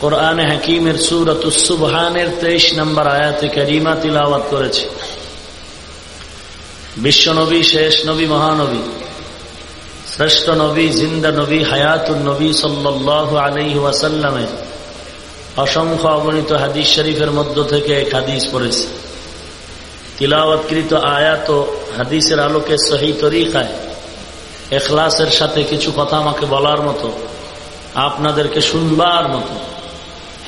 কোরআনে হাকিমের সুরত সুবহানের তেইশ নম্বর আয়াতে করিমা তিলাওয়াত করেছে। বিশ্ব নবী, শেষ নবী, মহানবী, শ্রেষ্ঠ নবী, জিন্দা নবী হায়াতুল নবী সাল্লাহ আলহি ওয়াসাল্লামের অসংখ্য অগণিত হাদিস শরীফের মধ্য থেকে এক হাদিস পড়েছে। তিলাওয়াতকৃত আয়াত হাদিসের আলোকে সহি তরিকায়, এখলাসের সাথে কিছু কথা আমাকে বলার মতো, আপনাদেরকে শুনবার মতো।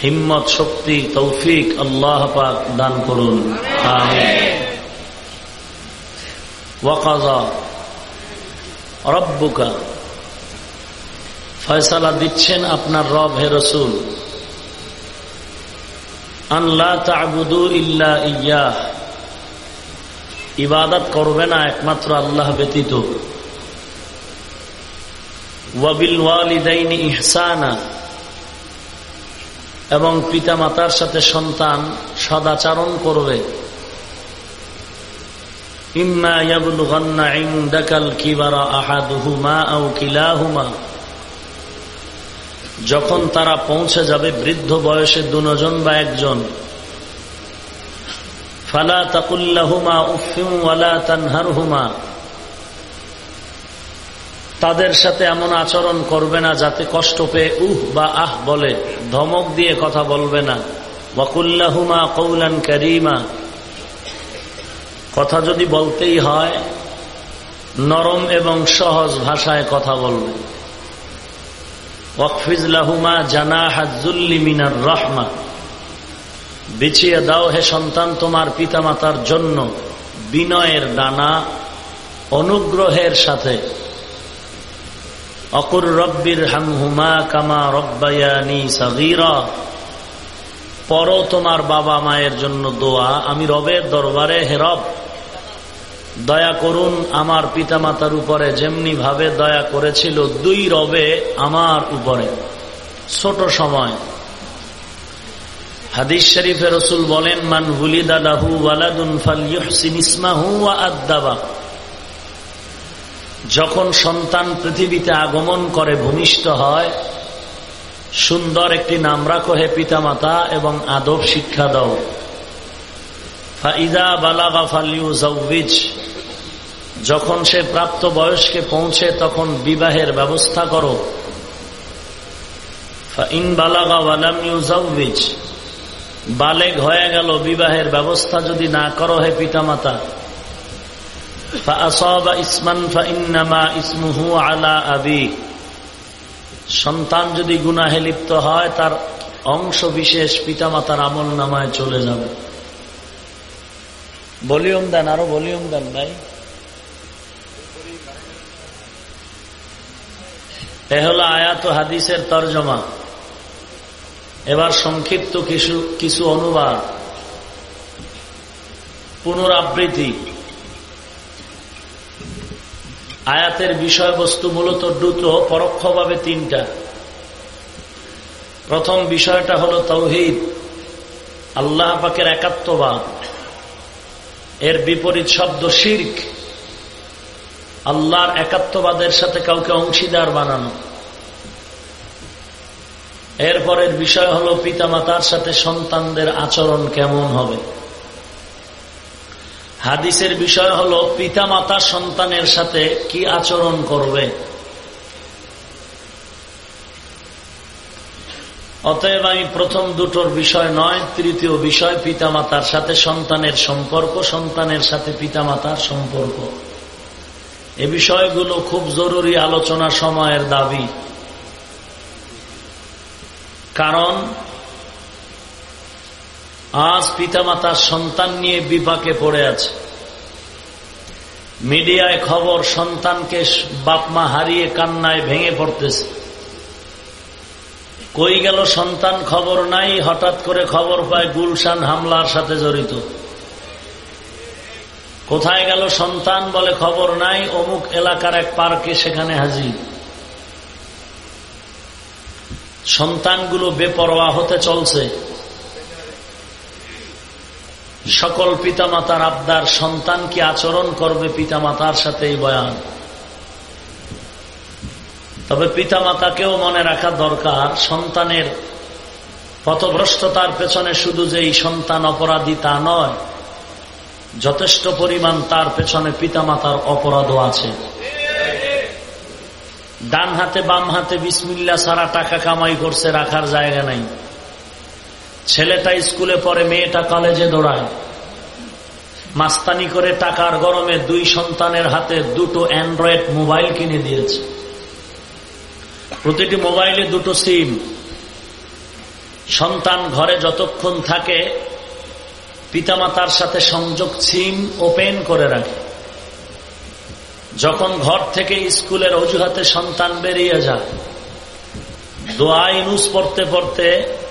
হিম্মত, শক্তি, তৌফিক আল্লাহ পাক দান করুন। রব্বুকা। ফয়সালা দিচ্ছেন আপনার রব, হে রসুল। আল্লাহ তাবুদু ইল্লা ইয়া ইবাদত করবে না একমাত্র আল্লাহ ব্যতীত। ওয়াবিল ওয়ালিদাইনি ইহসানা। এবং পিতা মাতার সাথে সন্তান সদাচারণ করবে। যখন তারা পৌঁছে যাবে বৃদ্ধ বয়সে দুজন বা একজন। ফালা তাকুল্লাহুমা উফিম ওয়ালা তানহারহুমা। তাদের সাথে এমন আচরণ করবে না যাতে কষ্ট পেয়ে উহ বা আহ বলে, ধমক দিয়ে কথা বলবে না। ওয়াকুল্লাহুমা কৌলান করিমা। কথা যদি বলতেই হয়, নরম এবং সহজ ভাষায় কথা বলবে। ওয়াকফিজলাহুমা জানা হাজুল্লি মিনার রহমা। বিছিয়ে দাও হে সন্তান তোমার পিতামাতার জন্য বিনয়ের ডানা অনুগ্রহের সাথে। অকুর রব্বির হামহুমা কামা রব্বায়ানি সাগিরা। পর তোমার বাবা মায়ের জন্য দোয়া, আমি রবের দরবারে হেরব দয়া করুন আমার পিতামাতার উপরে যেমনি ভাবে দয়া করেছিল, দুই রবে আমার উপরে। ছোট সময়। হাদিস শরীফে রসুল বলেন, মান হুলিদা লাহু ওয়ালাদুন ফাল ইহসিন ইসমাহু ওয়া আদাবা যখন সন্তান পৃথিবীতে আগমন করে ভূমিষ্ঠ হয়, সুন্দর একটি নাম রাখো হে পিতামাতা এবং আদব শিক্ষা দাও। ফাইদা বালাগা ফালিউজ যখন সে প্রাপ্ত বয়সকে পৌঁছে, তখন বিবাহের ব্যবস্থা করো। ইন বালাগা ওয়ালাম ইউজাউজ বালেগ হয়ে গেল, বিবাহের ব্যবস্থা যদি না করো হে পিতামাতা। সন্তান যদি গুনাহে লিপ্ত হয়, তার অংশ বিশেষ পিতামাতার আমল নামায় চলে যাবে। ভলিউম দেন, আরও ভলিউম দেন ভাই। এ হল আয়াত হাদিসের তর্জমা। এবার সংক্ষিপ্ত কিছু কিছু অনুবাদ। পুনরাবৃত্তি। আয়াতের বিষয়বস্তু মূলত দ্রুত, পরোক্ষভাবে তিনটা। প্রথম বিষয়টা হল তৌহিদ। আল্লাহ পাকের একাত্মবাদ। এর বিপরীত শব্দ শির্ক। আল্লাহর একাত্মবাদের সাথে কাউকে অংশীদার বানানো। এরপরের বিষয় হল পিতামাতার সাথে সন্তানদের আচরণ কেমন হবে। হাদিসের বিষয় হল, পিতামাতা সন্তানের সাথে কি আচরণ করবে? অতএব আমি প্রথম দুটোর বিষয় নয়, তৃতীয় বিষয় পিতামাতার সাথে সন্তানের সম্পর্ক, সন্তানের সাথে পিতামাতার সম্পর্ক। এ বিষয়গুলো খুব জরুরি আলোচনা সময়ের দাবি। কারণ আজ পিতামাতার সন্তান নিয়ে বিপাকে পড়ে আছে। মিডিয়ায় খবর, সন্তানকে বাপমা হারিয়ে কান্নায় ভেঙে পড়তেছে। কই গেল সন্তান খবর নাই, হঠাৎ করে খবর পায় গুলশান হামলার সাথে জড়িত। কোথায় গেল সন্তান বলে খবর নাই, অমুক এলাকার এক পার্কে সেখানে হাজির। সন্তানগুলো বেপরোয়া হতে চলছে। সকল পিতামাতার আবদার সন্তান কি আচরণ করবে পিতামাতার সাথে এই বয়ান। তবে পিতামাতাকেও মনে রাখা দরকার, সন্তানের পথভ্রষ্টতার পেছনে শুধু যে এই সন্তান অপরাধী তা নয়, যথেষ্ট পরিমাণ তার পেছনে পিতামাতার অপরাধও আছে। ডান হাতে বাম হাতে বিসমিল্লা সারা টাকা কামাই করছে রাখার জায়গা নাই। ছেলেটা স্কুলে পড়ে, মেয়েটা কলেজে দৌড়ায়। মাস্তানি করে টাকার গরমে দুই সন্তানের হাতে দুটো অ্যান্ড্রয়েড মোবাইল কিনে দিয়েছে। প্রতিটি মোবাইলে দুটো সিম। সন্তান ঘরে যতক্ষণ থাকে, পিতামাতার সাথে সংযোগ সিম ওপেন করে রাখে। যখন ঘর থেকে স্কুলের অজুহাতে সন্তান বেরিয়ে যায় দোয়া ইনুস পড়তে পড়তে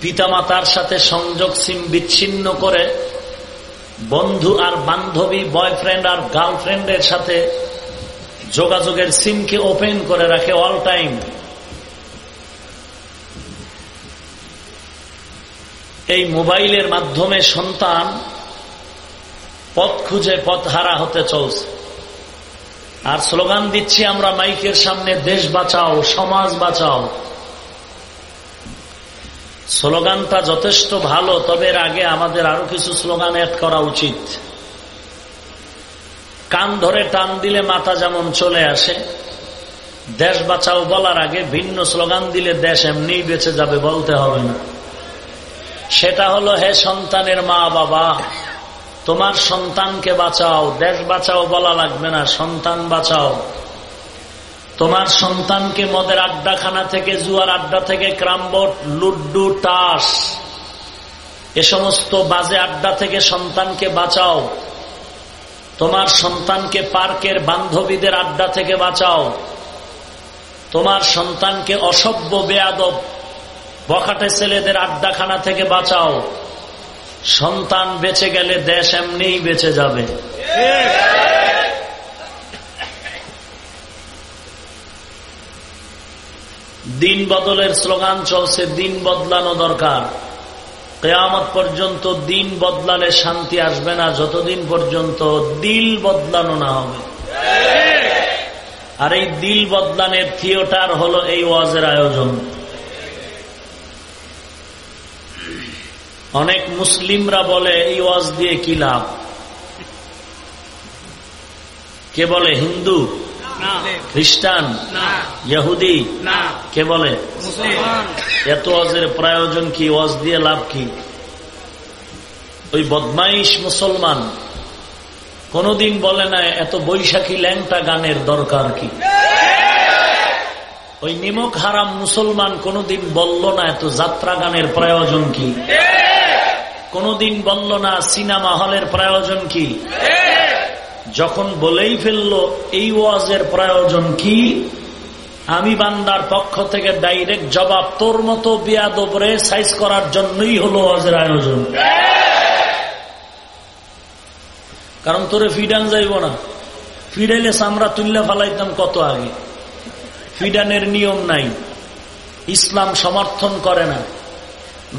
পিতামাতার সাথে সংযোগ সিম বিচ্ছিন্ন করে বন্ধু আর বান্ধবী, বয়ফ্রেন্ড আর গার্লফ্রেন্ডের সাথে যোগাযোগের সিমকে ওপেন করে রাখে অল টাইম। এই মোবাইলের মাধ্যমে সন্তান পথ খুঁজে পথ হারা হতে চলছে। আর স্লোগান দিচ্ছি আমরা মাইকের সামনে, দেশ বাঁচাও, সমাজ বাঁচাও। স্লোগানটা যথেষ্ট ভালো, তবে এর আগে আমাদের আরও কিছু স্লোগান অ্যাড করা উচিত। কান ধরে টান দিলে মাথা যেমন চলে আসে, দেশ বাঁচাও বলার আগে ভিন্ন স্লোগান দিলে দেশ এমনি বেঁচে যাবে বলতে হবে না। সেটা হলো, হে সন্তানের মা বাবা, তোমার সন্তানকে বাঁচাও, দেশ বাঁচাও বলা লাগবে না, সন্তান বাঁচাও। তোমার সন্তানকে মদের আড্ডাখানা থেকে, জুয়ার আড্ডা থেকে ক্রামবোট লুড্ডু টাস এ সমস্ত বাজে আড্ডা থেকে সন্তানকে বাঁচাও। তোমার সন্তানকে পার্কের বান্ধবীদের আড্ডা থেকে বাঁচাও। তোমার সন্তানকে অসভ্য, বেয়াদব, বখাটে ছেলেদের আড্ডাখানা থেকে বাঁচাও। সন্তান বেঁচে গেলে দেশ এমনিই বেঁচে যাবে। দিন বদলের স্লোগান চলছে, দিন বদলানো দরকার। কেয়ামত পর্যন্ত দিন বদলালে শান্তি আসবে না, যতদিন পর্যন্ত দিল বদলানো না হবে। আর এই দিল বদলানের থিয়েটার হলো এই ওয়াজের আয়োজন। অনেক মুসলিমরা বলে, এই ওয়াজ দিয়ে কি লাভ? কে বলে? হিন্দু? খ্রিস্টান? ইহুদি? কে বলে? এত ওয়াজের প্রয়োজন কি? ওয়াজ দিয়ে লাভ কি? ওই বদমাইশ মুসলমান কোনদিন বলে না এত বৈশাখী ল্যাংটা গানের দরকার কি? ওই নিমক হারাম মুসলমান কোনদিন বলল না এত যাত্রা গানের প্রয়োজন কি? কোনদিন বলল না সিনেমা হলের প্রয়োজন কি? যখন বলেই ফেলল, এই ওয়াজের প্রয়োজন কি? আমি বান্দার পক্ষ থেকে ডাইরেক্ট জবাব, তোর মতো বিয়াদবরে সাইজ করার জন্যই হলো ওয়াজের আয়োজন। কারণ তোরে ফিডান যাইব না। ফিডাইলে সামরা তুল্লা ফালাইতাম কত আগে। ফিডানের নিয়ম নাই। ইসলাম সমর্থন করে না।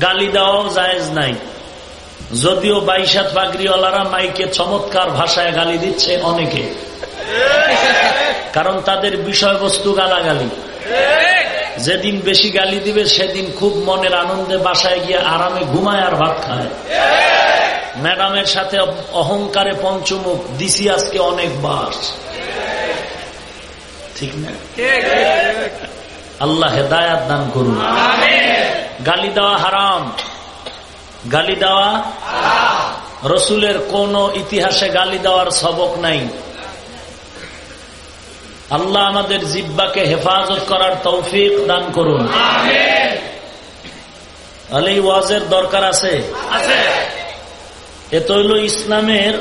গালি দেওয়াও জায়েজ নাই। যদিও বাইশাত পাগড়িওয়ালারা মাইকে চমৎকার ভাষায় গালি দিচ্ছে অনেকে। কারণ তাদের বিষয়বস্তু গালাগালি। যেদিন বেশি গালি দিবে সেদিন খুব মনের আনন্দে বাসায় গিয়ে আরামে ঘুমায় আর ভাত খায়। ম্যাডামের সাথে অহংকারে পঞ্চমুখ দিছি আজকে অনেক বাস ঠিক না? আল্লাহ হেদায়াত দান করুন। গালি দেওয়া হারাম। গালি দেওয়া? রসুলের কোন ইতিহাসে গালি দেওয়ার সবক নাই। আল্লাহ আমাদের জিব্বাকে হেফাজত করার তৌফিক দান করুন। আলে ওয়াজের দরকার আছে? এ তৈল ইসলামের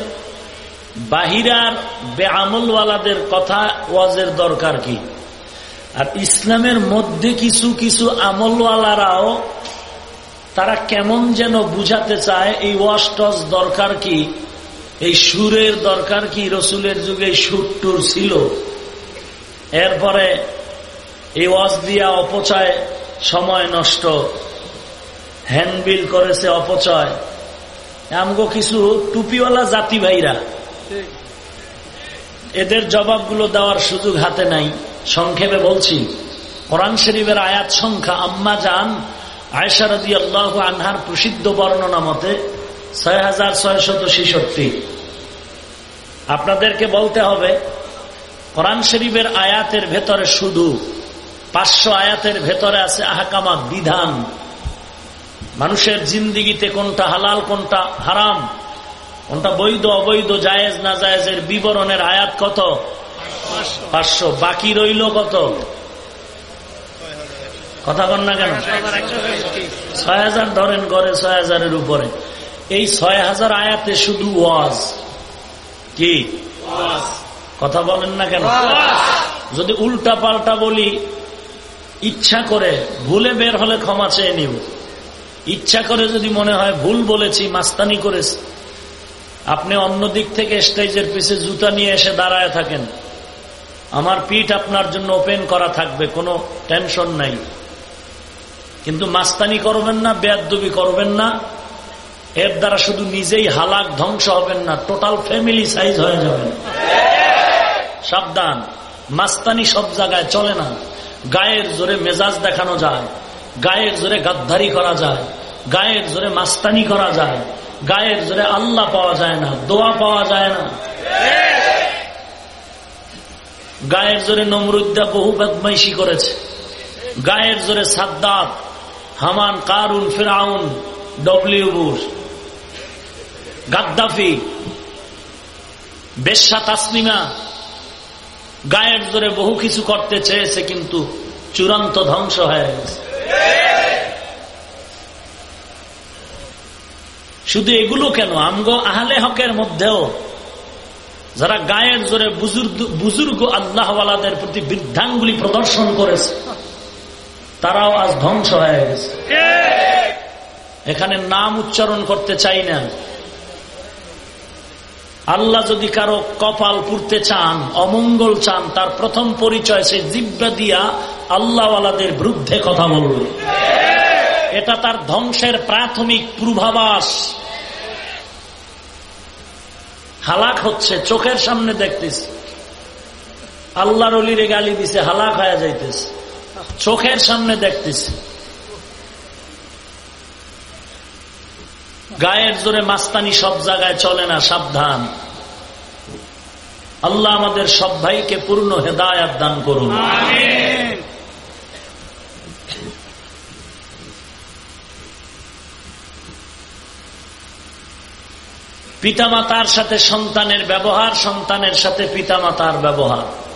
বাহিরার বেআমলওয়ালাদের কথা ওয়াজের দরকার কি? আর ইসলামের মধ্যে কিছু কিছু আমলওয়ালারাও তারা কেমন যেন বুঝাতে চায়, এই ওয়াশ টস দরকার কি? এই সুরের দরকার কি? রসুলের যুগে সুর টুর ছিল। এরপরে এই ওয়াজ দিয়া অপচয় সময় নষ্ট। হ্যান্ডবিল করেছে অপচয়। আমগো কিছু টুপিওয়ালা জাতি ভাইরা, এদের জবাবগুলো দেওয়ার সুযোগ হাতে নাই। সংক্ষেপে বলছি, কোরআন শরীফের আয়াত সংখ্যা, আম্মা যান আয়সারদি আল্লাহ আনহার প্রসিদ্ধ বর্ণনা মতে ছয় হাজার ছয়শত আপনাদেরকে বলতে হবে, কোরআন শরীফের আয়াতের ভেতরে শুধু পাঁচশো আয়াতের ভেতরে আছে আহকামা বিধান। মানুষের জিন্দিগিতে কোনটা হালাল, কোনটা হারাম, কোনটা বৈধ, অবৈধ, জায়েজ না জায়েজের বিবরণের আয়াত কত? পাঁচশো। বাকি রইল কত? কথা কন না কেন? ছয় হাজার ধরেন করে ছয় হাজারের উপরে। এই ছয় হাজার আয়াতে শুধু ওয়াজ। কি? কথা বলেন না কেন? যদি উল্টা পাল্টা বলি, ইচ্ছা করে ভুলে বের হলে ক্ষমা চেয়ে নিব ইচ্ছা করে যদি মনে হয় ভুল বলেছি, মাস্তানি করেছি। আপনি অন্য দিক থেকে স্টেজের পিছে জুতা নিয়ে এসে দাঁড়ায় থাকেন। আমার পিঠ আপনার জন্য ওপেন করা থাকবে, কোনো টেনশন নাই। কিন্তু মাস্তানি করবেন না, বেয়াদবি করবেন না। এর দ্বারা শুধু নিজেই হালাক ধ্বংস হবেন না টোটাল ফ্যামিলি সাইজ হয়ে যাবেন। সাবধান। মাস্তানি সব জায়গায় চলে না। গায়ের জোরে মেজাজ দেখানো যায়। গায়ের জোরে গাদ্ধারি করা যায়। গায়ের জোরে মাস্তানি করা যায়। গায়ের জোরে আল্লাহ পাওয়া যায় না, দোয়া পাওয়া যায় না। গায়ের জোরে নমরুদ্দা বহু বদমাইশি করেছে। গায়ের জোরে সাদ্দাত হামান, কারুন, ফিরাউন, ডব্লিউ বুশ, গাদ্দাফি বেশা তাসলিমা গায়ের জোরে বহু কিছু করতে চেয়েছে কিন্তু চূড়ান্ত ধ্বংস হয়ে গেছে। শুধু এগুলো কেন? আমগো আহলে হকের মধ্যেও যারা গায়ের জোরে বুজুর্গ আল্লাহওয়ালাদের প্রতি বৃদ্ধাঙ্গুলি প্রদর্শন করেছে তারাও আজ ধ্বংস হয়ে গেছে। এখানে নাম উচ্চারণ করতে চাই না। আল্লাহ যদি কারও কপাল পুড়তে চান অমঙ্গল চান তার প্রথম পরিচয় সে জিব্বা দিয়া আল্লাহওয়ালাদের বিরুদ্ধে কথা বলবে। এটা তার ধ্বংসের প্রাথমিক পূর্বাভাস। হালাক হচ্ছে চোখের সামনে দেখতেছি। আল্লাহর অলিরে গালি দিছে হালাক হয়ে যাইতেছে। চোখের সামনে দেখতেছে। গায়ের জোরে মাস্তানি সব জায়গায় চলে না, সাবধান। আল্লাহ আমাদের সব ভাইকে পূর্ণ হেদায়াত দান করুন। পিতামাতার সাথে সন্তানের ব্যবহার, সন্তানের সাথে পিতামাতার ব্যবহার।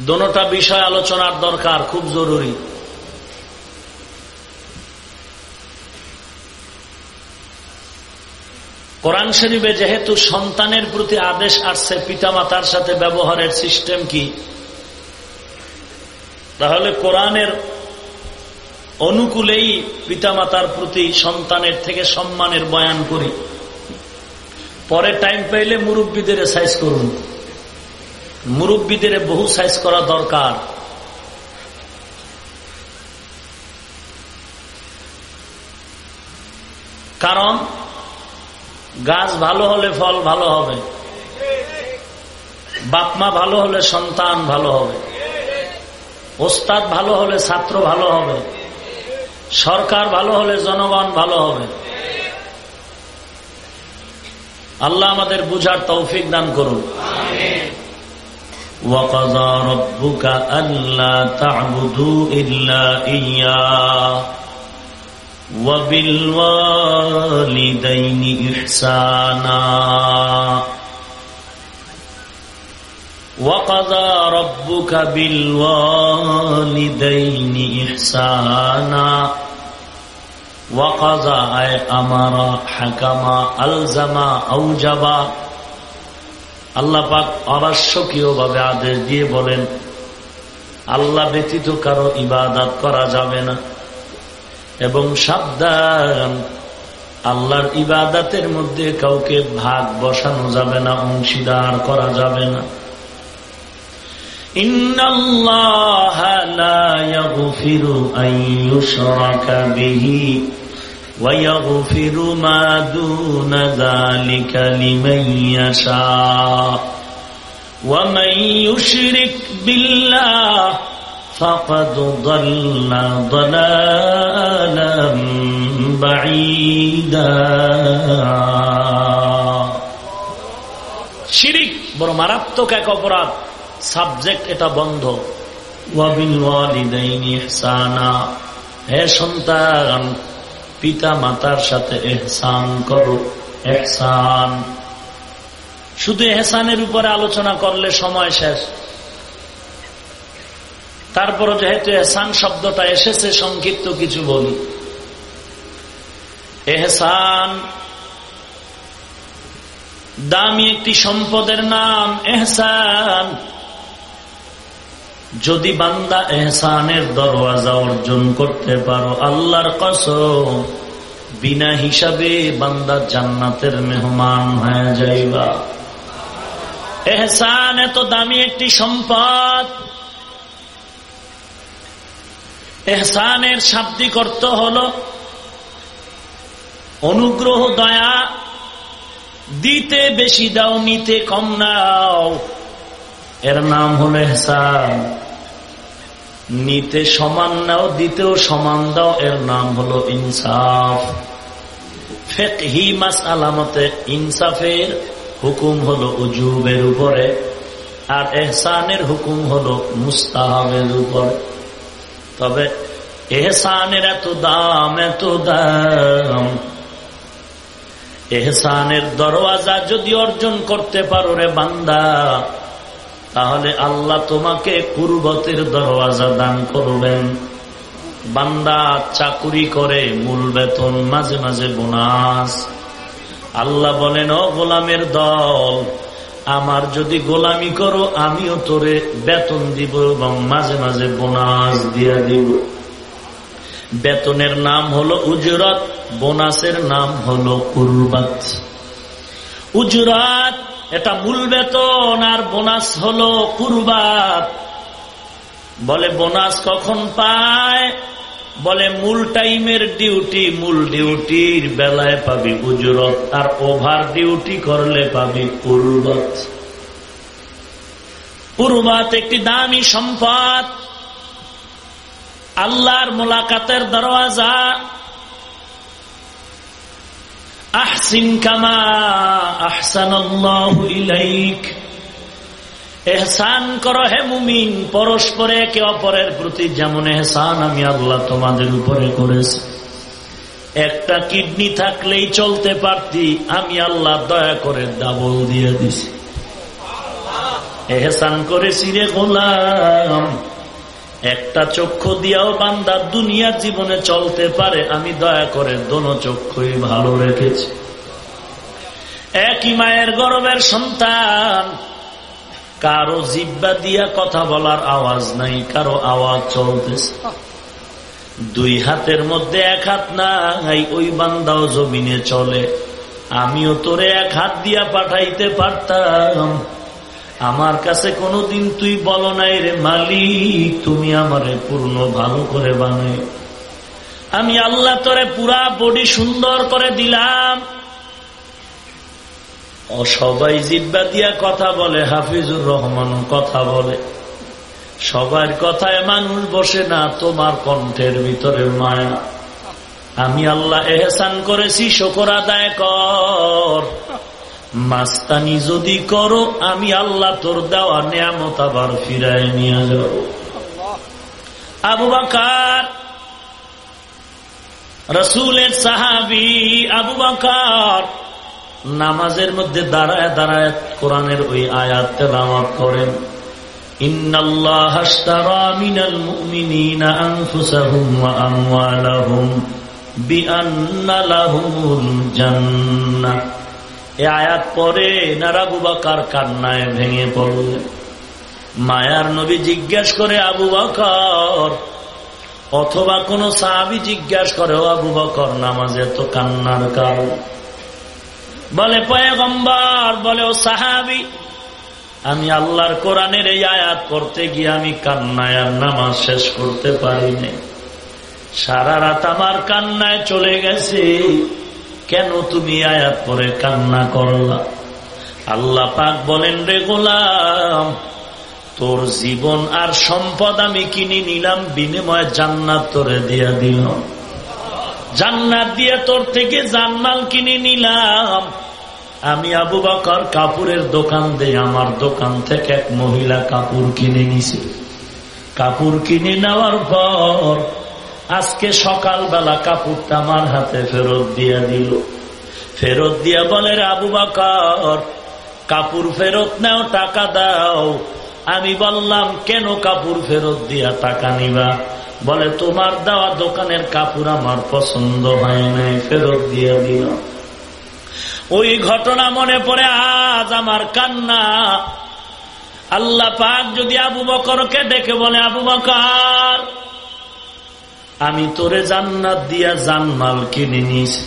দোনোটা বিষয় আলোচনার দরকার, খুব জরুরি। কোরআন শরীফে যেহেতু সন্তানের প্রতি আদেশ আসছে, পিতামাতার সাথে ব্যবহারের সিস্টেম কি? তাহলে কোরআনের অনুকূলেই পিতামাতার প্রতি সন্তানের থেকে সম্মানের বয়ান করি। পরে টাইম পাইলে মুরব্বীদের সাইজ করুন। মুরব্বীদের বহু সাইজ করা দরকার। কারণ, গাছ ভালো হলে ফল ভালো হবে। বাপমা ভালো হলে সন্তান ভালো হবে। ওস্তাদ ভালো হলে ছাত্র ভালো হবে। সরকার ভালো হলে জনগণ ভালো হবে। আল্লাহ আমাদের বুঝার তৌফিক দান করুন। وقضى ربك ألا تعبدوا إلا إياه. وبالوالدين إحسانا. وقضى ربك بالوالدين إحسانا. وقضى أي أمر حكم ألزم أوجب. আল্লাহ পাক অরাস্যকীয় ভাবে আদেশ দিয়ে বলেন, আল্লাহ ব্যতীত কারও ইবাদাত করা যাবে না। এবং সাবধান, আল্লাহর ইবাদাতের মধ্যে কাউকে ভাগ বসানো যাবে না, অংশীদার করা যাবে না। ইন্নাল্লাহ লা ইয়াগফিরু আন ويغفر ما دون ذلك لمن يشاء ومن يشرك بالله فقد ضل ضلالا بعيدا শিরিক বড় মারাত্মক এক অপরাধ সাবজেক্ট এটা বন্ধ হে সন্তান পিতা মাতার সাথে এহসান করো, এহসান। শুধু এহসানের উপরে আলোচনা করলে সময় শেষ। তারপর যেহেতু এহসান শব্দটা এসেছে, সংক্ষিপ্ত কিছু বলি। এহসান দামি একটি সম্পদের নাম, এহসান। যদি বান্দা এহসানের দরওয়াজা অর্জন করতে পারো, আল্লাহর কস বিনা হিসাবে বান্দা জান্নাতের মেহমান হয়ে যাইবা। এহসান এত দামি একটি সম্পদ। এহসানের শাব্দিক অর্থ হল অনুগ্রহ, দয়া, দিতে বেশি দাও, নিতে কম নাও। এর নাম হল এহসান। নিতে সমান নাও, দিতেও সমান দাও, এর নাম হলো ইনসাফ। ফেক হি মাস আলামতে ইনসাফের হুকুম হলো উজুবের উপরে, আর এহসানের হুকুম হলো মুস্তাহাবের উপরে। তবে এহসানের এত দাম এত দাম। এহসানের দরওয়াজা যদি অর্জন করতে পারো রে বান্দা তাহলে আল্লাহ তোমাকে পূর্বতের দরওয়াজা দান করবেন। বান্দা চাকুরি করে মূল বেতন, মাঝে মাঝে বোনাস। আল্লাহ বলেন, ও গোলামের দল, আমার যদি গোলামি করো, আমিও তোরে বেতন দিব এবং মাঝে মাঝে বোনাস দিয়া দিব। বেতনের নাম হলো উজরত, বোনাসের নাম হলো কুরবাত। উজরাত এটা মূল বেতন আর বোনাস হলো কুরবাত বলে বোনাস কখন পায়? বলে মূল টাইমের ডিউটি, মূল ডিউটির বেলায় পাবি উজরত আর ওভার ডিউটি করলে পাবি পূর্বত পূর্বাত একটি দামি সম্পদ। আল্লাহর মোলাকাতের দরওয়াজা আহসিন কামা আহসান এহসান করো হে মুমিন, পরস্পরে একে অপরের প্রতি যেমন এহসান আমি আল্লাহ তোমাদের উপরে করেছি। একটা কিডনি থাকলেই চলতে পারতি, আমি আল্লাহ দয়া করে ডাবল দিয়ে দিছি। এহসান করেছি রে গোলাম। একটা চক্ষু দিয়াও বান্দা দুনিয়ার জীবনে চলতে পারে, আমি দয়া করে দোনো চক্ষুই ভালো রেখেছি। একই মায়ের গরমের সন্তান, কারও জিব্বা দিয়া কথা বলার আওয়াজ নাই, কারও আওয়াজ চলতেছে। দুই হাতের মধ্যে এক হাত নাই, ওই বান্দাও জমিনে চলে। আমিও তোরে এক হাত দিয়া পাঠাইতে পারতাম। আমার কাছে কোনোদিন তুই বল নাই রে মালিক, তুমি আমারে পূর্ণ ভালো করে বানাই আমি আল্লাহ তোরে পুরা বডি সুন্দর করে দিলাম। ও সবাই জিব্বা দিয়া কথা বলে, হাফিজুর রহমান কথা বলে। সবার কথায় মানুষ বসে না, তোমার কণ্ঠের ভিতরে মায়া। আমি আল্লাহ এহসান করেছি, শকর আদায় কর। মাস্তানি যদি করো, আমি আল্লাহ তোর দেওয়া নিয়ামত আবার ফিরায় নিয়ে যাব। আবু বাকার, রসুলের সাহাবি আবু বাকার, নামাজের মধ্যে দাঁড়ায় দাঁড়ায় কোরআনের ওই আয়াত তেলাওয়াত করেন। ইন্নাল্লাহ এ আয়াত পরে নারাবু বাকার কান্নায় ভেঙে পড়লেন মায়ার নবী জিজ্ঞাস করে, আবু বকর, অথবা কোন সাহাবি জিজ্ঞাস করে, ও আবু বকর, নামাজে তো কান্নার কারণ? বলে, পয়গম্বর, বলে, ও সাহাবি, আমি আল্লাহর কোরআনের এই আয়াত করতে গিয়ে আমি কান্নায় আর নামাজ শেষ করতে পারিনি। সারা রাত আমার কান্নায় চলে গেছে। কেন তুমি আয়াত পরে কান্না করলা? আল্লাহ পাক বলেন, রে গোলাম, তোর জীবন আর সম্পদ আমি কিনে নিলাম, বিনিময়ে জান্নাত তোরে দিয়া দিলাম জান্নাত দিয়ে তোর থেকে জানমাল কিনে নিলাম। আমি আবু বাকর কাপুরের দোকান দিয়ে আমার দোকান থেকে এক মহিলা কাপড় কিনে নিছে। কাপড় কিনে নেওয়ার পর আজকে সকালবেলা কাপড়টা আমার হাতে ফেরত দিয়া দিল। ফেরত দিয়া বলে আবু বাকর, কাপড় ফেরত নাও, টাকা দাও। আমি বললাম, কেন কাপড় ফেরত দিয়া টাকা নিবা? বলে, তোমার দেওয়া দোকানের কাপড় আমার পছন্দ হয় নাই, ফেরত দিয়া দিল। ওই ঘটনা মনে পড়ে, আজ আমার কান্না। আল্লাহ পাক যদি আবু বকরকে ডেকে বলে, আবু বকর আমি তোরে জান্নাত দিয়া জানমাল কিনে নিয়েছি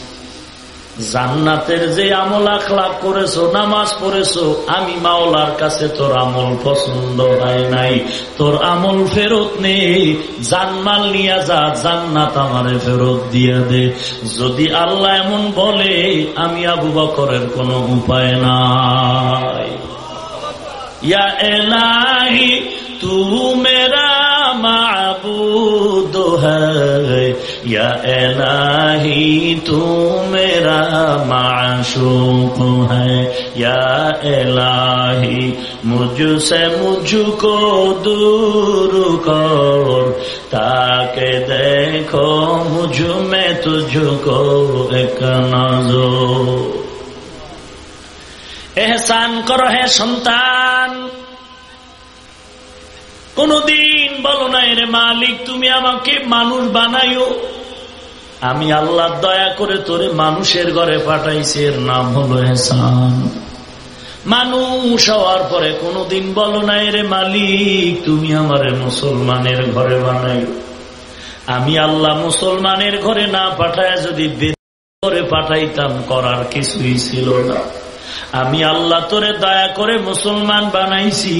জান্নাতের যে আমল আখলাখ করেছ, নামাজ পড়েছো, আমি মাওলার কাছে তোর আমল পছন্দ হয় নাই। তোর আমল ফেরত নেই জানমাল নিয়ে যা, জান্নাত আমারে ফেরত দিয়া দে। যদি আল্লাহ এমন বলে, আমি আবু বকরের কোনো উপায় নাই। ইয়া এলাহি তু মেরা माबूद है या इलाही तू मेरा माशूक है या इलाही मुझसे मुझको दूर कर ताके देखो मुझ में तुझको एक नजो এহসান করো হে সন্তান কোনদিন বলো না, এর মালিক, তুমি আমাকে মানুষ বানাইও। আমি আল্লাহ দয়া করে তোরে মানুষের ঘরে পাঠাইছি, এর নাম হলো হেসান মানুষ হওয়ার পরে কোনদিন বলো না, এর মালিক, তুমি আমার মুসলমানের ঘরে বানাইও। আমি আল্লাহ মুসলমানের ঘরে না পাঠায়, যদি ঘরে পাঠাইতাম, করার কিছুই ছিল না। আমি আল্লাহ তোরে দয়া করে মুসলমান বানাইছি।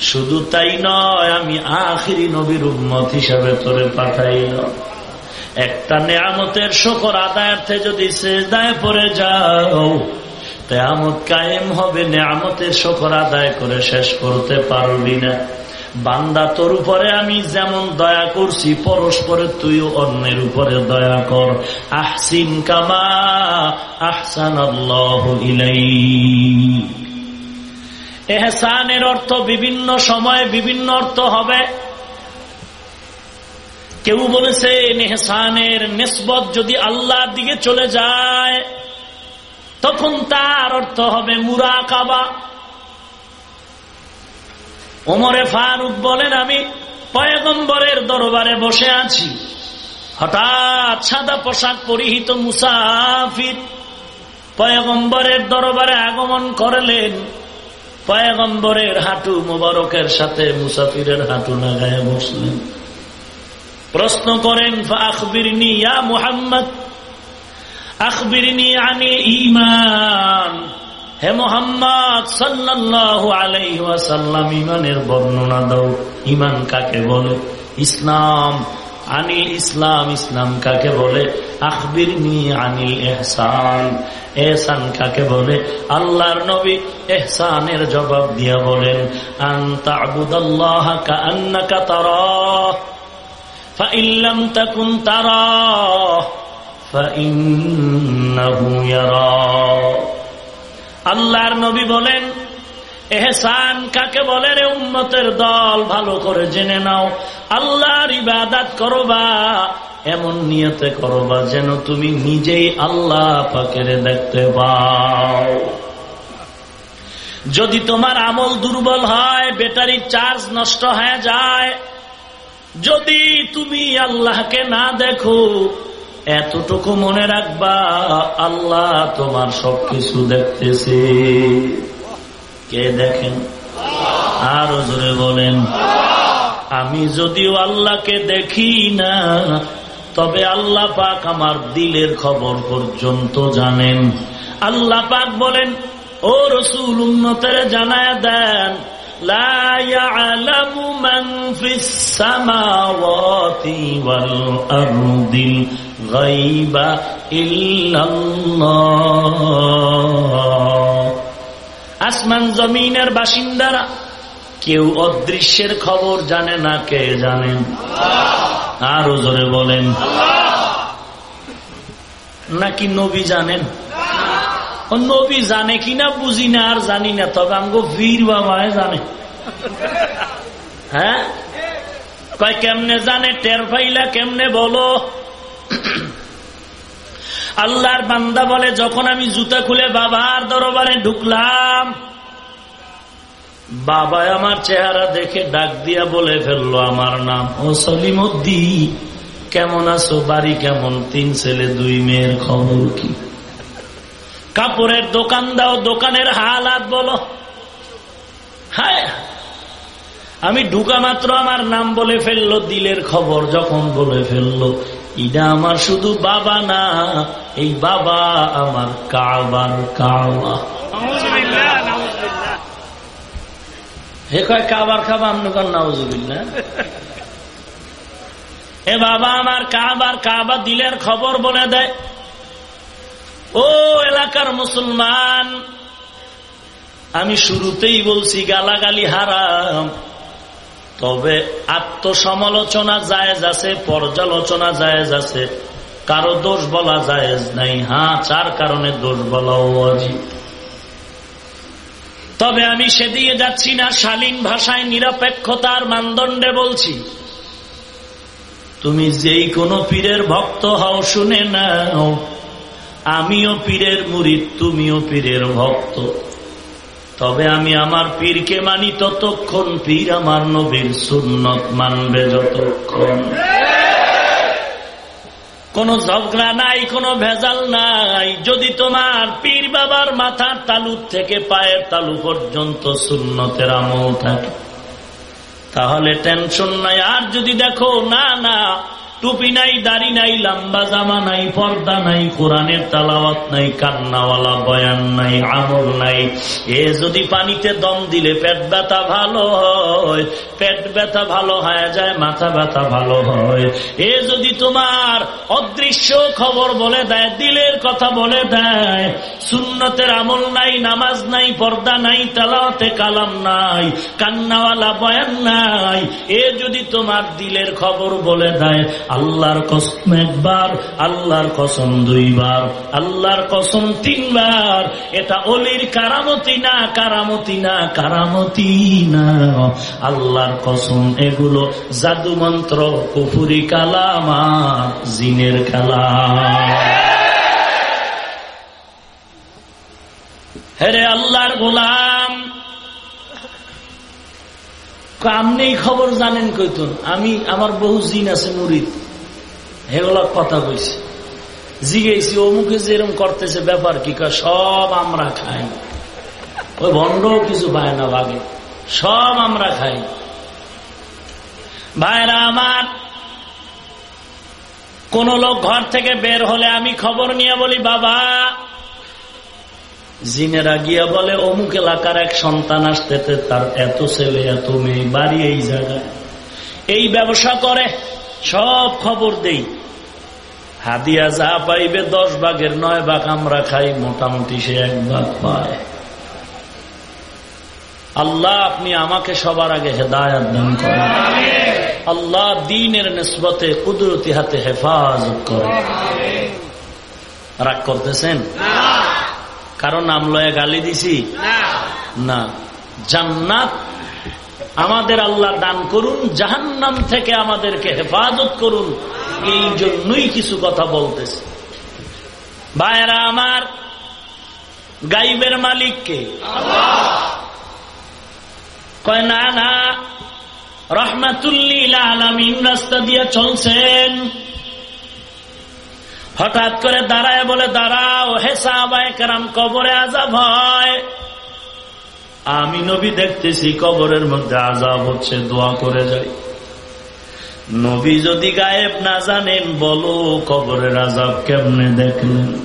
শুধু তাই নয়, আমি আখিরি নবীর উম্মত হিসাবে তোরে পাঠাই একটা নেয়ামতের শকর আদায়ার্থে যদি দায় পড়ে যাও তেমত কায়েম হবে, নেয়ামতের শকর আদায় করে শেষ করতে পারবি না। বান্দা তোর উপরে আমি যেমন দয়া করছি, পরস্পরে তুইও অন্যের উপরে দয়া কর। আহসিন কামা আহসান আল্লাহ ইলাই এহসানের অর্থ বিভিন্ন সময়ে বিভিন্ন অর্থ হবে। কেউ বলেছে নেহসানের নেসবত যদি আল্লাহর দিকে চলে যায়, তখন তার অর্থ হবে মুরাকাবা ওমরে ফারুক বলেন, আমি পয়গম্বরের দরবারে বসে আছি। হঠাৎ সাদা পোশাক পরিহিত মুসাফির পয়গম্বরের দরবারে আগমন করলেন। পয়গম্বরের হাঁটু মুবারকের সাথে মুসাফিরের হাঁটু লাগায় বসলেন। প্রশ্ন করেন আখবিরনি ইয়া মুহাম্মদ? আখবিরনি আনি ইমান হে মোহাম্মদ সাল্লাহ আলাইসাল্লাম ইমানের বর্ণনা দাও। ইমান কাকে বলে? ইসলাম। আনিল ইসলাম ইসলাম কাকে বলে? আখবির নি আনিল এহসান। এহসান কাকে বলে? আল্লাহর নবী এহসানের জবাব দিয়া বলেন আন্তাবুদাল্লাহ কান্নাকা তারা ফাইল্লাম তাকুন তারা, ফাইন্নাহু ইয়ারা। আল্লাহর নবী বলেন এহসান কাকে বলে রে উন্মতের দল? ভালো করে জেনে নাও। আল্লাহর ইবাদাত করবা এমন নিয়তে করবা যেন তুমি নিজেই আল্লাহ পাকের দেখতে পাও। যদি তোমার আমল দুর্বল হয় ব্যাটারির চার্জ নষ্ট হয়ে যায়, যদি তুমি আল্লাহকে না দেখো, এতটুকু মনে রাখবা, আল্লাহ তোমার সবকিছু দেখতেছে। কে দেখেন আরো জোরে বলেন আমি যদিও আল্লাহকে দেখি না তবে আল্লাহ পাক আমার দিলের খবর পর্যন্ত জানেন আল্লাহ পাক বলেন ও রসুল উন্নতের জানায় দেন لا يعلم من في السماوات والأرض الغيب إلا الله আসমান জমিনের বাসিন্দারা, কেউ অদৃশ্যের খবর জানে না কে জানেন আরও জোরে বলেন। নাকি নবী জানেন? নবী জানে কিনা বুঝি না, আর জানি না। তবে আমগো বীর বাবায় জানে। হ্যাঁ? কয়, কেমনে জানে? টের পাইলা কেমনে বলো? আল্লাহর বান্দা বলে, যখন আমি জুতা খুলে বাবার দরবারে ঢুকলাম বাবা আমার চেহারা দেখে ডাক দিয়া বলে ফেলল, আমার নাম ও সলিমদ্দি কেমন আছো? বাড়ি কেমন? তিন ছেলে, দুই মেয়ের খবর কি? কাপড়ের দোকান দাও, দোকানের হালাত বলো। হায়! আমি ঢুকা মাত্র আমার নাম বলে ফেলল, দিলের খবর যখন বলে ফেলল ইটা আমার শুধু বাবা না এই বাবা আমার কাবার কাবা। হে কয় কাবার খাবা আপনি কর নাউজুবিল্লা এ বাবা আমার কাবার কাবা দিলের খবর বলে দেয়। ও এলাকার মুসলমান আমি শুরুতেই বলছি গালাগালি হারাম। তবে আত্মসমালোচনা জায়েজ আছে, পর্যালোচনা জায়েজ আছে। কারও দোষ বলা জায়েজ নাই। হ্যাঁ চার কারণে দোষ বলাও অজিব তবে আমি সেদিকে যাচ্ছি না, শালীন ভাষায় নিরপেক্ষতার মানদণ্ডে বলছি। তুমি যেই কোনো পীরের ভক্ত হও, শুনে নাও। আমিও পীরের মুরিদ, তুমিও পীরের ভক্ত। তবে আমি আমার পীরকে মানি ততক্ষণ পীর আমার নবীর সুন্নত মানবে যতক্ষণ। কোন ঝগড়া নাই, কোনো ভেজাল নাই। যদি তোমার পীর বাবার মাথার তালু থেকে পায়ের তালু পর্যন্ত সুন্নতের আমল থাকে, তাহলে টেনশন নাই। আর যদি দেখো, না না টুপি নাই, দাড়ি নাই, লম্বা জামা নাই, পর্দা নাই, কোরআনের তালাওয়াত নাই, কান্নাওয়ালা বয়ান নাই, আমল নাই। এ যদি পানিতে দম দিলে পেট ব্যথা ভালো হয় পেট ব্যথা ভালো হয়ে যায়, মাথা ব্যথা ভালো হয়। এ যদি তোমার অদৃশ্য খবর বলে দেয়, দিলের কথা বলে দেয়, সুন্নতের আমল নাই, নামাজ নাই, পর্দা নাই তালাতে কালাম নাই, কান্নাওয়ালা বয়ান নাই, এ যদি তোমার দিলের খবর বলে দেয়, আল্লাহর কসম একবার, আল্লাহর কসম দুইবার, আল্লাহর কসম তিনবার, এটা অলির কারামতি না কারামতি না কারামতি না। আল্লাহর কসম, এগুলো জাদু মন্ত্র কুফুরি কালামা জিনের খেলা। হেরে আল্লাহর গোলাম। আপনি খবর জানেন কইতুন আমি, আমার বহু জিন আছে মুরিদ। হেগুলা কথা কইছি। জিগেছি অমুকে যেরকম করতেছে ব্যাপার কি সব আমরা খাই। ওই ভণ্ড কিছু পায় না বাগে। সব আমরা খাই। ভাইরা আমার, কোন লোক ঘর থেকে বের হলে আমি খবর নিয়ে বলি, বাবা, জিনেরা গিয়া বলে, অমুক এলাকার এক সন্তান আসতে তার এত ছেলে, এত মেয়ে, বাড়ি এই জায়গায়। এই ব্যবসা করে, সব খবর দেই। হাদিয়া যা পাইবে, দশ ভাগের নয় ভাগ আমরা খাই, মোটামুটি সে এক ভাগ পায়। আল্লাহ, আপনি আমাকে সবার আগে হেদায়াত দান করেন। আল্লাহ দিনের নিসবতে কুদরতি হাতে হেফাজত করেন রাগ করতেছেন? কারণ নাম লয়ে গালি দিছি? না। জান্নাত আমাদের আল্লাহ দান করুন, জাহান্নাম থেকে আমাদেরকে হেফাজত করুন। এই জন্যই কিছু কথা বলতেছে। ভাইরা আমার গাইবের মালিককে কয়, না না রহমাতুল্লিল আলমিন রাস্তা দিয়ে চলছেন। হঠাৎ করে দাঁড়ায় বলে, দাঁড়াও, হে সাহাবায় কেরাম, কবরে আজাব হয়। আমি নবী দেখতেছি, কবরের মধ্যে আজাব হচ্ছে, দোয়া করে যাই। নবী যদি গায়েব না জানেন, বলো, কবরের আজাব কেমনে দেখলেন?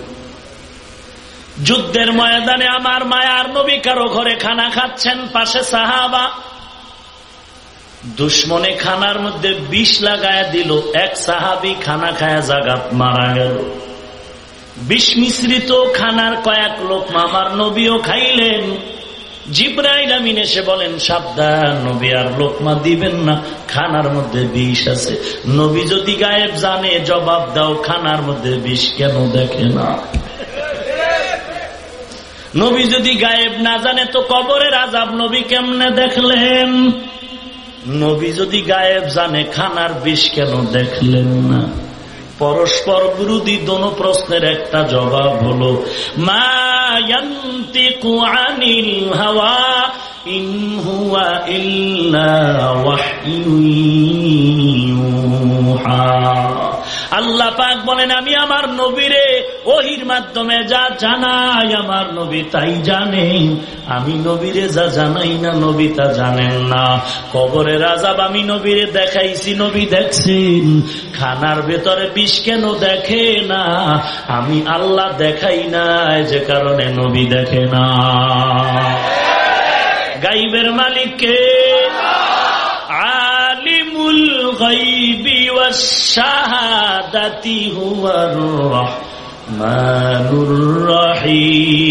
যুদ্ধের ময়দানে আমার মায়ার নবী কারও ঘরে খানা খাচ্ছেন, পাশে সাহাবা। দুশ্মনে খানার মধ্যে বিষ লাগায় দিল, এক সাহাবি খানা খায়া জাগাত মারা গেল। বিষ মিশ্রিত খানার কয়েক লোক মামার নবীও খাইলেন। এসে বলেন, সাবধান, নবী আর লোকমা দিবেন না, খানার মধ্যে বিষ আছে। নবী যদি গায়েব জানে, জবাব দাও, খানার মধ্যে বিষ কেন দেখে না? নবী যদি গায়েব না জানে, তো কবরের আজাব নবী কেমনে দেখলেন? নবী যদি গায়েব জানে, খানার বিষ কেন দেখলেন না? পরস্পর বিরোধী দোনো প্রশ্নের একটা জবাব হলো, মা হাওয়া ইনহুয়া ইল্লা আল্লাহ পাক বলেন, আমি আমার নবীরে ওহির মাধ্যমে যা জানাই আমার নবী তাই জানেন। আমি নবীরে যা জানাই না, নবী তা জানেন না। কবরের রাজাব আমি নবীরে দেখাইছি, নবী দেখছেন। খানার ভেতরে বিষ কেন দেখে না? আমি আল্লাহ দেখাই না যে কারণে নবী দেখে না। গাইবের মালিককে আলিমুল গাইবি ওয়াশ-শাহাদাতি হুয়ার রহমানুর রহিম।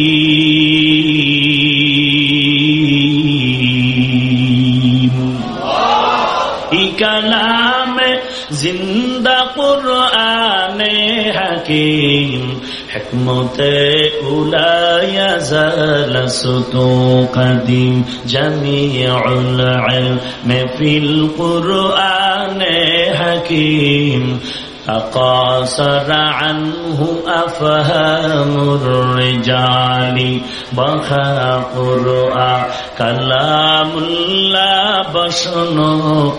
ই কালাম জিন্দা কুরআনে হাকিম হেকমতে উলায়া জালাসতু কাদিম জামিউল ইলম ফিল কুরআনে হাকিম। حكيم تقاصر عنه أفهام الرجال بخى قرآن كلام الله بشن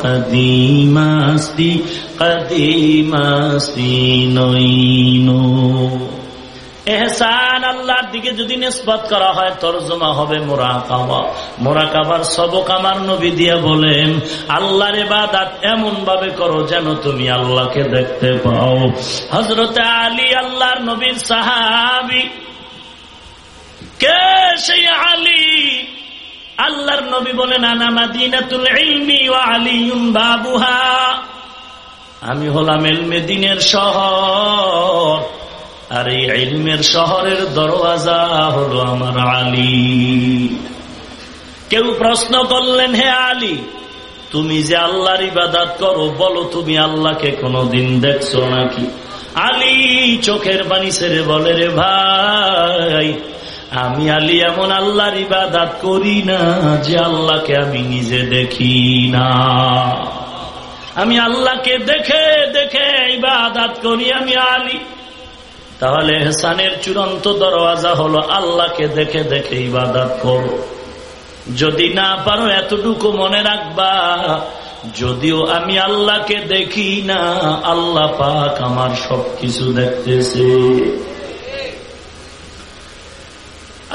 قديم استي قديم استي نوينو এহসান আল্লাহর দিকে যদি নিষ্পত করা হয়, তর্জমা হবে মোরাকাবা। মোরাকাবার সবক আমার নবী দিয়ে বলেন, আল্লাহর এবাদাত এমন ভাবে করো যেন তুমি আল্লাহকে দেখতে পাও। হজরতে আলী আল্লাহর নবীর সাহাবি, কে সেই আলী? আল্লাহর নবী বলেন, আনা মাদিনাতুল ইলমি ওয়া আলিউন বাবুহা। আমি হলাম এলমে দিনের শহর। আর এই ইলমের শহরের দরওয়াজা হলো আমার আলী। কেউ প্রশ্ন করলেন, হে আলী, তুমি যে আল্লাহর ইবাদাত করো, বলো তুমি আল্লাহকে কোনোদিন দেখছ নাকি? আলী চোখের বাণী ছেড়ে বলে, রে ভাই, আমি আলী এমন আল্লাহর ইবাদাত করি না যে আল্লাহকে আমি নিজে দেখি না। আমি আল্লাহকে দেখে দেখে ইবাদাত করি, আমি আলী। তাহলে হেসানের চূড়ান্ত দরওয়াজা হলো আল্লাহকে দেখে দেখে ইবাদত করো। যদি না পারো এতটুকু মনে রাখবা, যদিও আমি আল্লাহকে দেখি না, আল্লাহ পাক আমার সবকিছু দেখতেছে।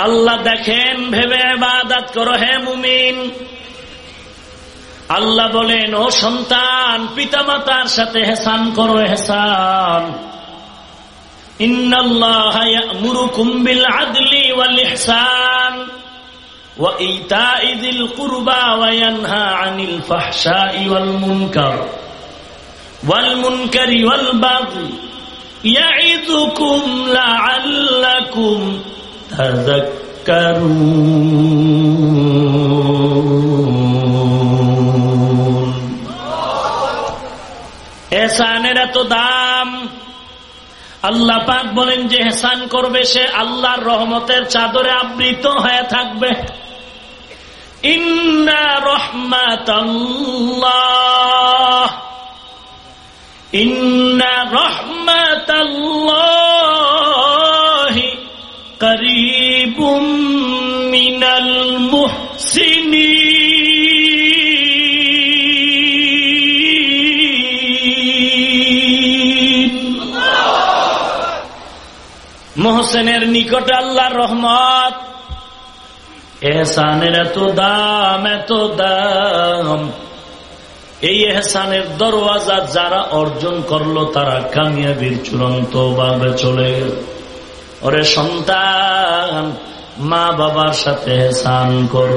আল্লাহ দেখেন, ভেবে ইবাদত করো, হে মুমিন। আল্লাহ বলেন, ও সন্তান, পিতামাতার সাথে হেসান করো হেসান إن الله يأمركم بالعدل والإحسان وإيتاء ذي القربى وينهى عن الفحشاء والمنكر والمنكر والبغي يعظكم لعلكم تذكرون এসানের এত দাম আল্লাহ পাক বলেন যে হেসান করবে সে আল্লাহর রহমতের চাদরে আবৃত হয়ে থাকবে। ইন্না রহমাত ইন্না রহমাত করিবুম মোহসেনের নিকটে আল্লাহর রহমত। এহসানের এত দাম এত দাম। এই এহসানের দরওয়াজা যারা অর্জন করল, তারা কামিয়াবির চূড়ান্ত ভাবে চলে ওরে সন্তান মা বাবার সাথে এহসান কর।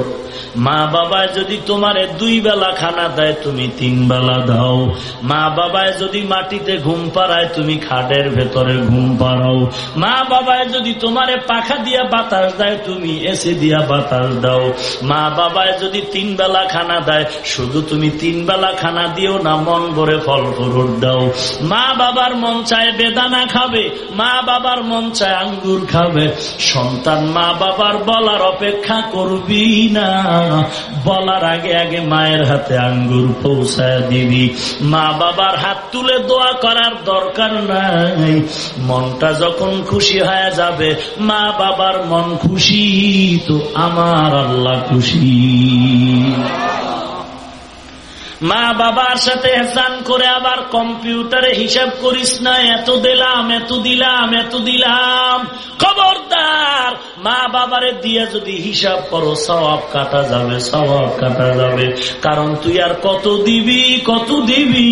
মা বাবায় যদি তোমারে দুই বেলা খানা দেয়, তুমি তিন বেলা দাও। মা বাবায় যদি মাটিতে ঘুম পাড়ায়, তুমি খাটের ভেতরে ঘুম পাড়াও। মা বাবায় যদি তোমারে পাখা দিয়া বাতাস দেয়, তুমি এসে দিয়া বাতাস দাও। মা বাবায় যদি তিন বেলা খানা দেয়, শুধু তুমি তিন বেলা খানা দিও না, মন ভরে ফল ফরুট দাও। মা বাবার মন চায় বেদানা খাবে, মা বাবার মন চায় আঙ্গুর খাবে। সন্তান মা বাবার বলার অপেক্ষা করবি না। বলার আগে আগে মায়ের হাতে আঙ্গুর পৌঁছায় দিবি। মা বাবার হাত তুলে দোয়া করার দরকার নাই। মনটা যখন খুশি হয়ে যাবে, মা বাবার মন খুশি, তো আমার আল্লাহ খুশি। মা বাবার সাথে হেসান করে আবার কম্পিউটারে হিসাব করিস না, এত দিলাম এত দিলাম এত দিলাম। খবরদার, মা বাবারে দিয়ে যদি হিসাব করো সবাব কাটা যাবে সবাব কাটা যাবে। কারণ তুই আর কত দিবি কত দিবি?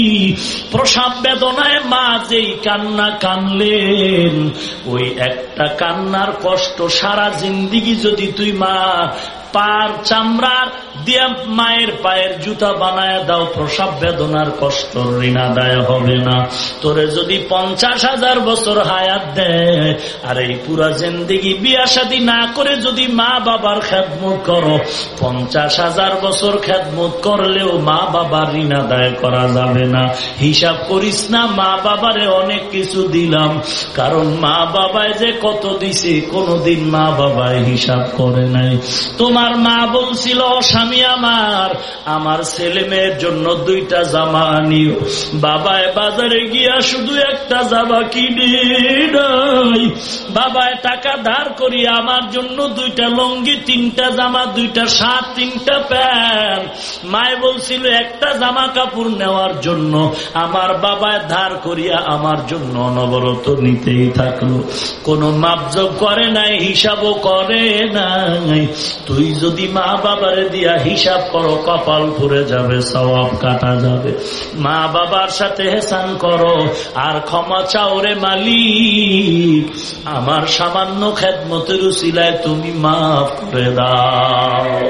প্রসাব বেদনায় মা যেই কান্না কানলেন, ওই একটা কান্নার কষ্ট সারা জিন্দিগি যদি তুই মা পার চামড়ার দিয়া মায়ের পায়ের জুতা বানায় দাও, প্রসাব বেদনার কষ্ট ঋণাদায় হবে না। তোরে যদি পঞ্চাশ হাজার বছর হায়াত দেয়, আর এই পুরা জিন্দিগি বিয়া শাদী না করে যদি মা বাবার খেদমত করো, পঞ্চাশ হাজার বছর খেদমত করলেও মা বাবার ঋণাদায় করা যাবে না। হিসাব করিস না, মা বাবারে অনেক কিছু দিলাম, কারণ মা বাবায় যে কত দিছে, কোনদিন মা বাবায় হিসাব করে নাই। তোমার মা বলছিল, স্বামী আমার আমার ছেলে মেয়ের জন্য দুইটা জামা আনিও বাবায় বাজারে গিয়া শুধু একটা জামা কিনে বাবায় টাকা ধার করি, আমার জন্য দুইটা লঙ্গি, তিনটা জামা, দুইটা শার্ট, তিনটা প্যান্ট। মায় বলছিল, একটা জামা কাপড় নেওয়ার জন্য আমার বাবায় ধার করিয়া আমার জন্য অনবরত নিতেই থাকল। কোন মাপজব করে নাই, হিসাবও করে নাই। তুই যদি মা বাবারে দিয়া হিসাব করো, কপাল ঘুরে যাবে সবাব কাটা যাবে। মা বাবার সাথে হেসান করো, আর ক্ষমা চাওরে মালিক। আমার সামান্য খেদমতের উচিলায় তুমি মাফ করে দাও।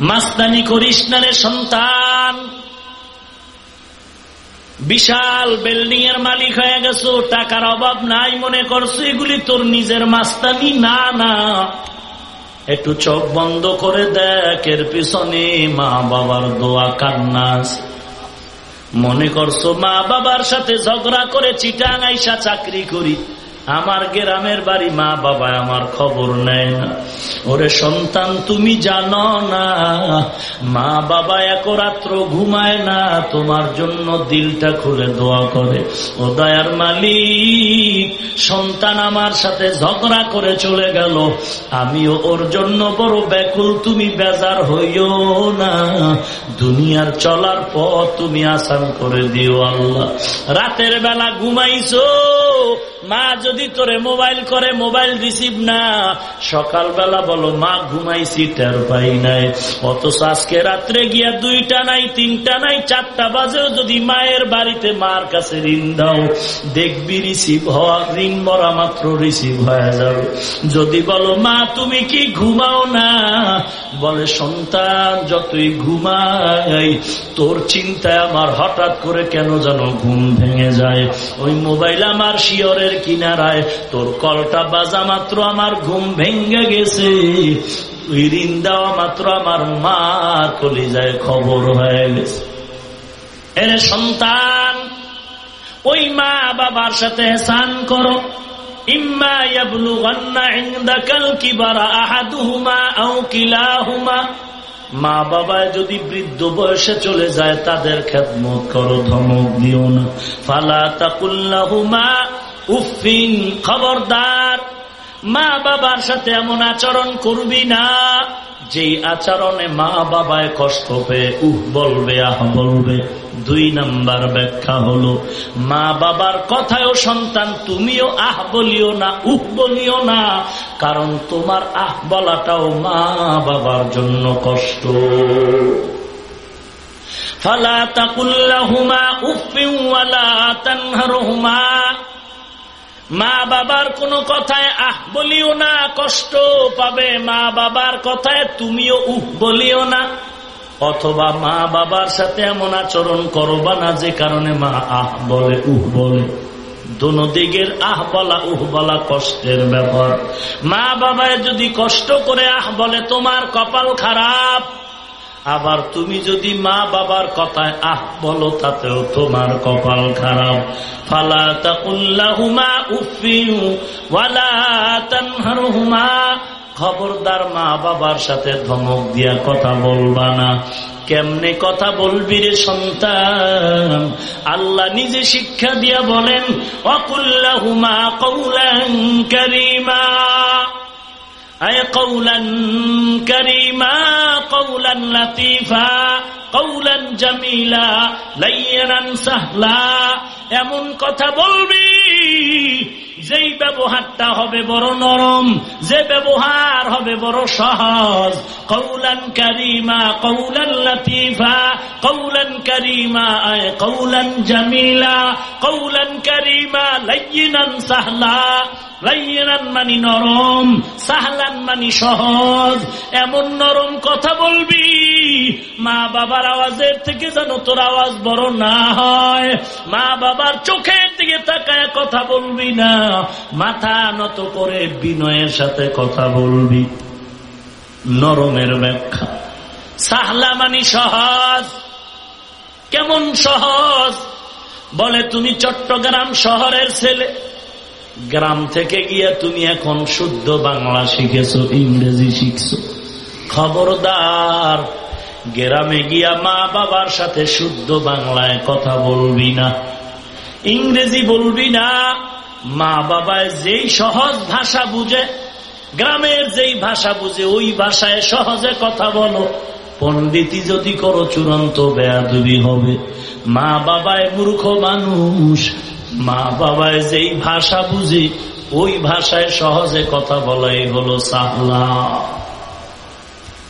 মাস্তানি করিস না রে সন্তান। বিশাল বিল্ডিং এর মালিক হয়ে গেছো, টাকার অভাব নাই মনে করছ, এগুলি তোর নিজের মাস্তানি? না না। একটু চোখ বন্ধ করে দেখ, এর পিছনে মা বাবার দোয়া কান্নাস মনে করছ, মা বাবার সাথে ঝগড়া করে চিটাং আইসা চাকরি করি। আমার গ্রামের বাড়ি মা বাবা আমার খবর নেয় না। ওরে সন্তান, তুমি জানো না, মা বাবা এক রাত্র ঘুমায় না, তোমার জন্য দিলটা খুলে দোয়া করে। ও দয়ার মালিক, সন্তান আমার সাথে ঝগড়া করে চলে গেল। আমিও ওর জন্য বড় ব্যাকুল, তুমি বেজার হইও না। দুনিয়ার চলার পর তুমি আসান করে দিও আল্লাহ। রাতের বেলা ঘুমাইছো, মা যদি তোরে মোবাইল করে, মোবাইল রিসিভ না। সকালবেলা বলো, মা, ঘুমাইছি, টের পাই নাই। অথচ আজকে রাত্রে গিয়া দুইটা নাই, তিনটা নাই, চারটা বাজেও যদি মায়ের বাড়িতে মার কাছে ঋণ দাও, দেখবি রিসিভ হওয়া, ঋণ মরা মাত্র রিসিভ হয়ে যাবে। যদি বলো, মা, তুমি কি ঘুমাও না? বলে, সন্তান, যতই ঘুমাই, তোর চিন্তায় আমার হঠাৎ করে কেন যেন ঘুম ভেঙে যায়? ওই মোবাইল আমার শিয়রের কিনারায় তোর কলটা বাজা মাত্র আমার ঘুম ভেঙে গেছে। তুই ঋণ দেওয়া মাত্র আমার মার কলিজায় খবর হয়ে গেছে। এর সন্তান, ওই মা বাবার সাথে স্নান করো। মা বাবায় যদি বৃদ্ধ বয়সে চলে যায়, তাদের খেদমত করো, ধমক দিও না। ফালা তাকুল্লাহুমা উফিন খবরদার, মা বাবার সাথে এমন আচরণ করবি না। যেই আচরণে মা বাবায় কষ্ট পেয়ে উহ বলবে, আহ বলবে, দুই নাম্বার ব্যাখ্যা হলো, মা বাবার কথায়ও সন্তান তুমিও আহ বলিও না, উহ বলিও না, কারণ তোমার আহ বলাটাও মা বাবার জন্য কষ্ট। ফালা তাকুল্লাহুমা উফিন ওয়ালা তানহারহুমা। মা বাবার কোনো কথায় আহ বলিও না কষ্ট পাবে। মা বাবার কথায় তুমিও উহ বলিও না। অথবা মা বাবার সাথে এমন আচরণ করবা না যে কারণে মা আহ বলে, উহ বলে। দোনো আহ বলা, উহ বলা কষ্টের ব্যাপার। মা বাবায় যদি কষ্ট করে আহ বলে, তোমার কপাল খারাপ। আবার তুমি যদি মা বাবার কথায়, আহ, বলো তাতেও তোমার কপাল খারাপ। ফালা তাকুল্লাহুমা উফিউ তানহারহুমা। খবরদার মা বাবার সাথে ধমক দিয়া কথা বলবা না। কেমনে কথা বলবি রে সন্তান? আল্লাহ নিজে শিক্ষা দিয়া বলেন, অকুল্লাহুমা কৌলাং করিমা। أي قولا كريما قولا لطيفا قولا جميلا لينا سهلا এমন কথা বলবি যেই ব্যবহারটা হবে বড় নরম, যে ব্যবহার হবে বড় সহজ। কৌলান কারিমা কৌলান লতিফা কৌলান কারিমা কৌলান জামিলা কৌলান কারিমা লাইনান সাহলা। লাইনান মানি নরম, সাহলান মানি সহজ। এমন নরম কথা বলবি, মা বাবার আওয়াজের থেকে যেন তোর আওয়াজ বড় না হয়। মা বাবার চোখের দিকে তাকায় কথা বলবি না। মাথা নত করে বিনয়ের সাথে কথা বলবি। নরমের ব্যাখ্যা। সাহলা মানি সহজ। কেমন সহজ? বলে, তুমি চট্টগ্রাম শহরের ছেলে। গ্রাম থেকে গিয়া তুমি এখন শুদ্ধ বাংলা শিখেছো, ইংরেজি শিখছো। খবরদার, গ্রামে গিয়া মা বাবার সাথে শুদ্ধ বাংলায় কথা বলবি না। ইংরেজি বলবি না। মা বাবায় যেই সহজ ভাষা বুঝে, গ্রামের যেই ভাষা বুঝে, ওই ভাষায় সহজে কথা বলো। পণ্ডিতি যদি করো চূড়ান্ত বেয়াদুবি হবে। মা বাবায় মূর্খ মানুষ, মা বাবায় যেই ভাষা বুঝে, ওই ভাষায় সহজে কথা বলাই হলো সাহলা।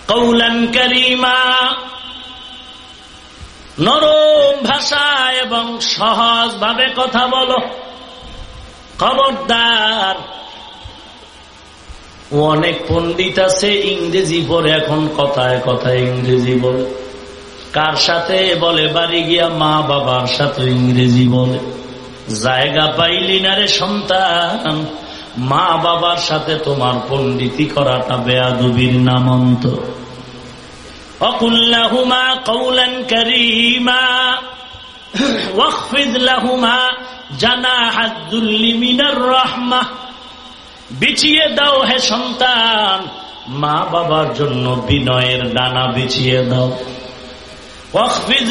কৌলান করিমা, নরম ভাষা এবং সহজ ভাবে কথা বলো। খবরদার। অনেক পন্ডিত আছে ইংরেজি পড়ে, এখন কথায় কথায় ইংরেজি বলে। কার সাথে বলে? বাড়ি গিয়া মা বাবার সাথে ইংরেজি বলে। জায়গা পাইলি না রে সন্তান, মা বাবার সাথে তোমার পণ্ডিতি করাটা বেয়াদুবির নামন্ত অকুল্লাহুমা কৌলান করিমা। বিছিয়ে দাও হে সন্তান। মা বাবার জন্য বিনয়ের ডানা বিছিয়ে দাও।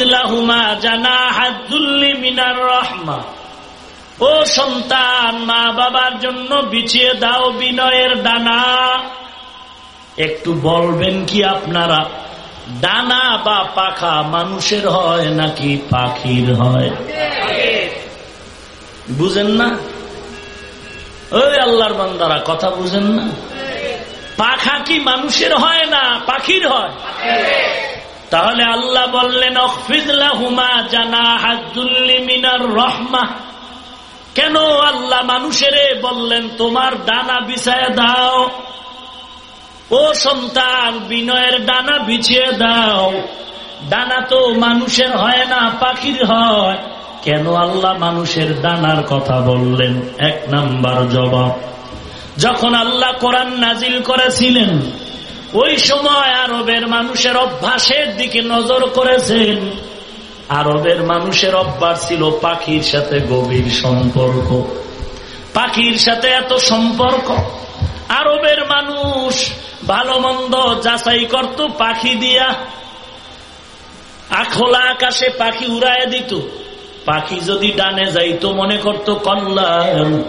লাহুমা জানা হাজুল্লি মিনার রহমা ও সন্তান, মা বাবার জন্য বিছিয়ে দাও বিনয়ের ডানা একটু বলবেন কি আপনারা? ডানা বা পাখা মানুষের হয় নাকি পাখির হয়? বুঝেন না? ওই আল্লাহর বান্দারা কথা বুঝেন না? পাখা কি মানুষের হয় না পাখির হয়? তাহলে আল্লাহ বললেন অফিজলাহুমা জানা হাজুল্লি মিনার রহমা। কেন আল্লাহ মানুষের বললেন, তোমার ডানা বিছায় দাও। ও সন্তান, বিনয়ের ডানা বিছিয়ে দাও। ডানা তো মানুষের হয় না, পাখির হয়। কেন আল্লাহ মানুষের ডানার কথা বললেন? এক নাম্বার জবাব। যখন আল্লাহ কোরআন নাজিল করেছিলেন, ওই সময় আরবের মানুষের অভ্যাসের দিকে নজর করেছেন। আরবের মানুষের অভ্যাস ছিল পাখির সাথে গভীর সম্পর্ক। পাখির সাথে এত সম্পর্ক, আরবের মানুষ ভালো মন্দ যাচাই করত, পাখি দিয়া। আখোলা আকাশে পাখি উড়ায় দিত। পাখি যদি ডানে যাইতো, মনে করত কল্যাণ।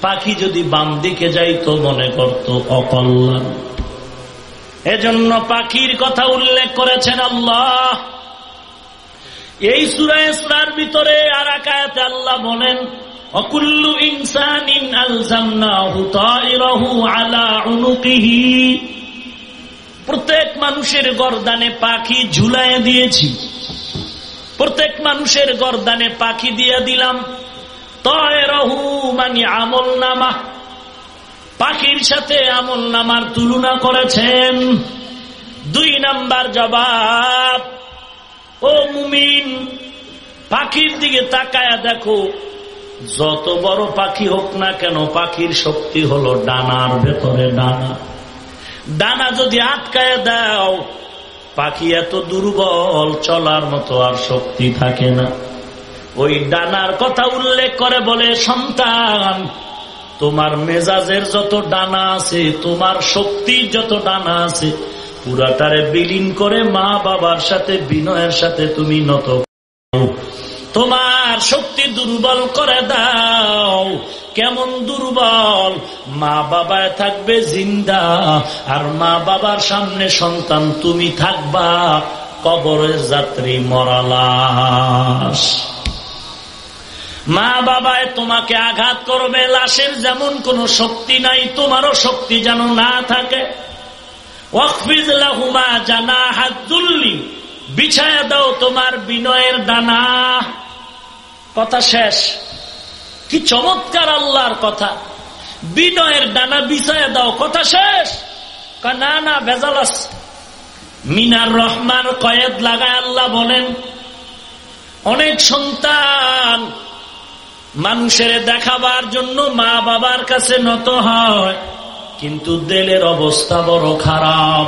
পাখি যদি বাম দিকে যাইতো, মনে করত অকল্যাণ। এজন্য পাখির কথা উল্লেখ করেছেন আল্লাহ। এই সুরায় সুরার ভিতরে আর আকায়াতে আল্লাহ বলেন, অকুল্লু ইনসান আলা প্রত্যেক মানুষের গরদানে পাখি ঝুলায় দিয়েছি। প্রত্যেক মানুষের গরদানে পাখি দিয়ে দিলাম। তয়রহু মানে আমল নামা পাখির সাথে আমল নামার তুলনা করেছেন। দুই নাম্বার জবাব, ও মুমিন, পাখির দিকে তাকায়া দেখো, যত বড় পাখি হোক না কেন, পাখির শক্তি হলো ডানার ভেতরে ডানা। ডানা যদি আটকায় দাও, পাখি এত দুর্বল, চলার মতো আর শক্তি থাকে না। ওই ডানার কথা উল্লেখ করে বলে, সন্তান, তোমার মেজাজের যত ডানা আছে, তোমার শক্তির যত ডানা আছে, পুরাটারে বিলীন করে মা বাবার সাথে, বিনয়ের সাথে তুমি নত তোমার শক্তি দুর্বল করে দাও কেমন দুর্বল? মা বাবায় থাকবে জিন্দা, আর মা বাবার সামনে সন্তান তুমি থাকবা। কবরের যাত্রী মরালাস মা বাবায় তোমাকে আঘাত করবে, লাশের যেমন কোন শক্তি নাই, তোমারও শক্তি যেন না থাকে। বিছায়া দাও তোমার বিনয়ের দানা। কথা শেষ। কি চমৎকার আল্লাহর কথা। বিনয়ের ডানা বিছায়া দাও, কথা শেষ। না না, ভেজালাস। মিনার রহমান কয়েদ লাগায় আল্লাহ বলেন, অনেক সন্তান মানুষের দেখাবার জন্য মা বাবার কাছে নত হয়, কিন্তু দেলের অবস্থা বড় খারাপ।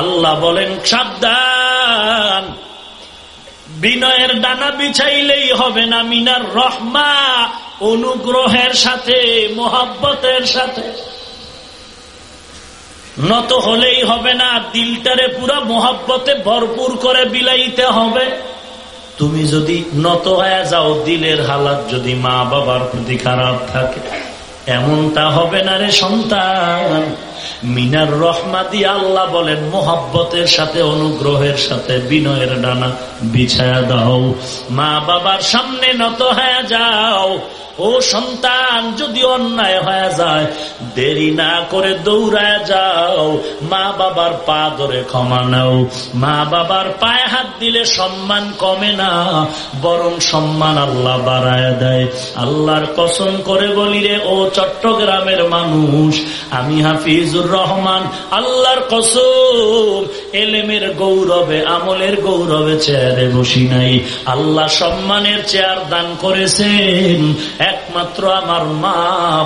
আল্লাহ বলেন, সাবধান। বিনয়ের ডানা বিছাইলেই হবে না, মিনার রহমা অনুগ্রহের সাথে, মোহাব্বতের সাথে। নত হলেই হবে না, দিলটারে পুরা মোহাব্বতে ভরপুর করে বিলাইতে হবে। তুমি যদি নত হয়ে যাও, দিলের হালাত যদি মা বাবার প্রতি খারাপ থাকে, এমনটা হবে না রে সন্তান। মিনার রহমাতি আল্লাহ বলেন, মোহাব্বতের সাথে, অনুগ্রহের সাথে, বিনয়ের ডানা বিছায়া দাও। মা বাবার সামনে নত হয়ে যাও। ও সন্তান, যদি অন্যায় হয়ে যায়, দেরি না করে দৌড়ায় যাও। মা বাবার পা ধরে ক্ষমা নাও। মা বাবার পায়ে হাত দিলে সম্মান কমে না, বরং সম্মান আল্লাহ বাড়ায় দেয়। আল্লাহর কসম করে বলি রে, ও চট্টগ্রামের মানুষ, আমি হাফিজুর রহমান, আল্লাহর কসম, এলেমের গৌরবে, আমলের গৌরবে চেয়ারে বসি নাই। আল্লাহ সম্মানের চেয়ার দান করেছেন, একমাত্র আমার মা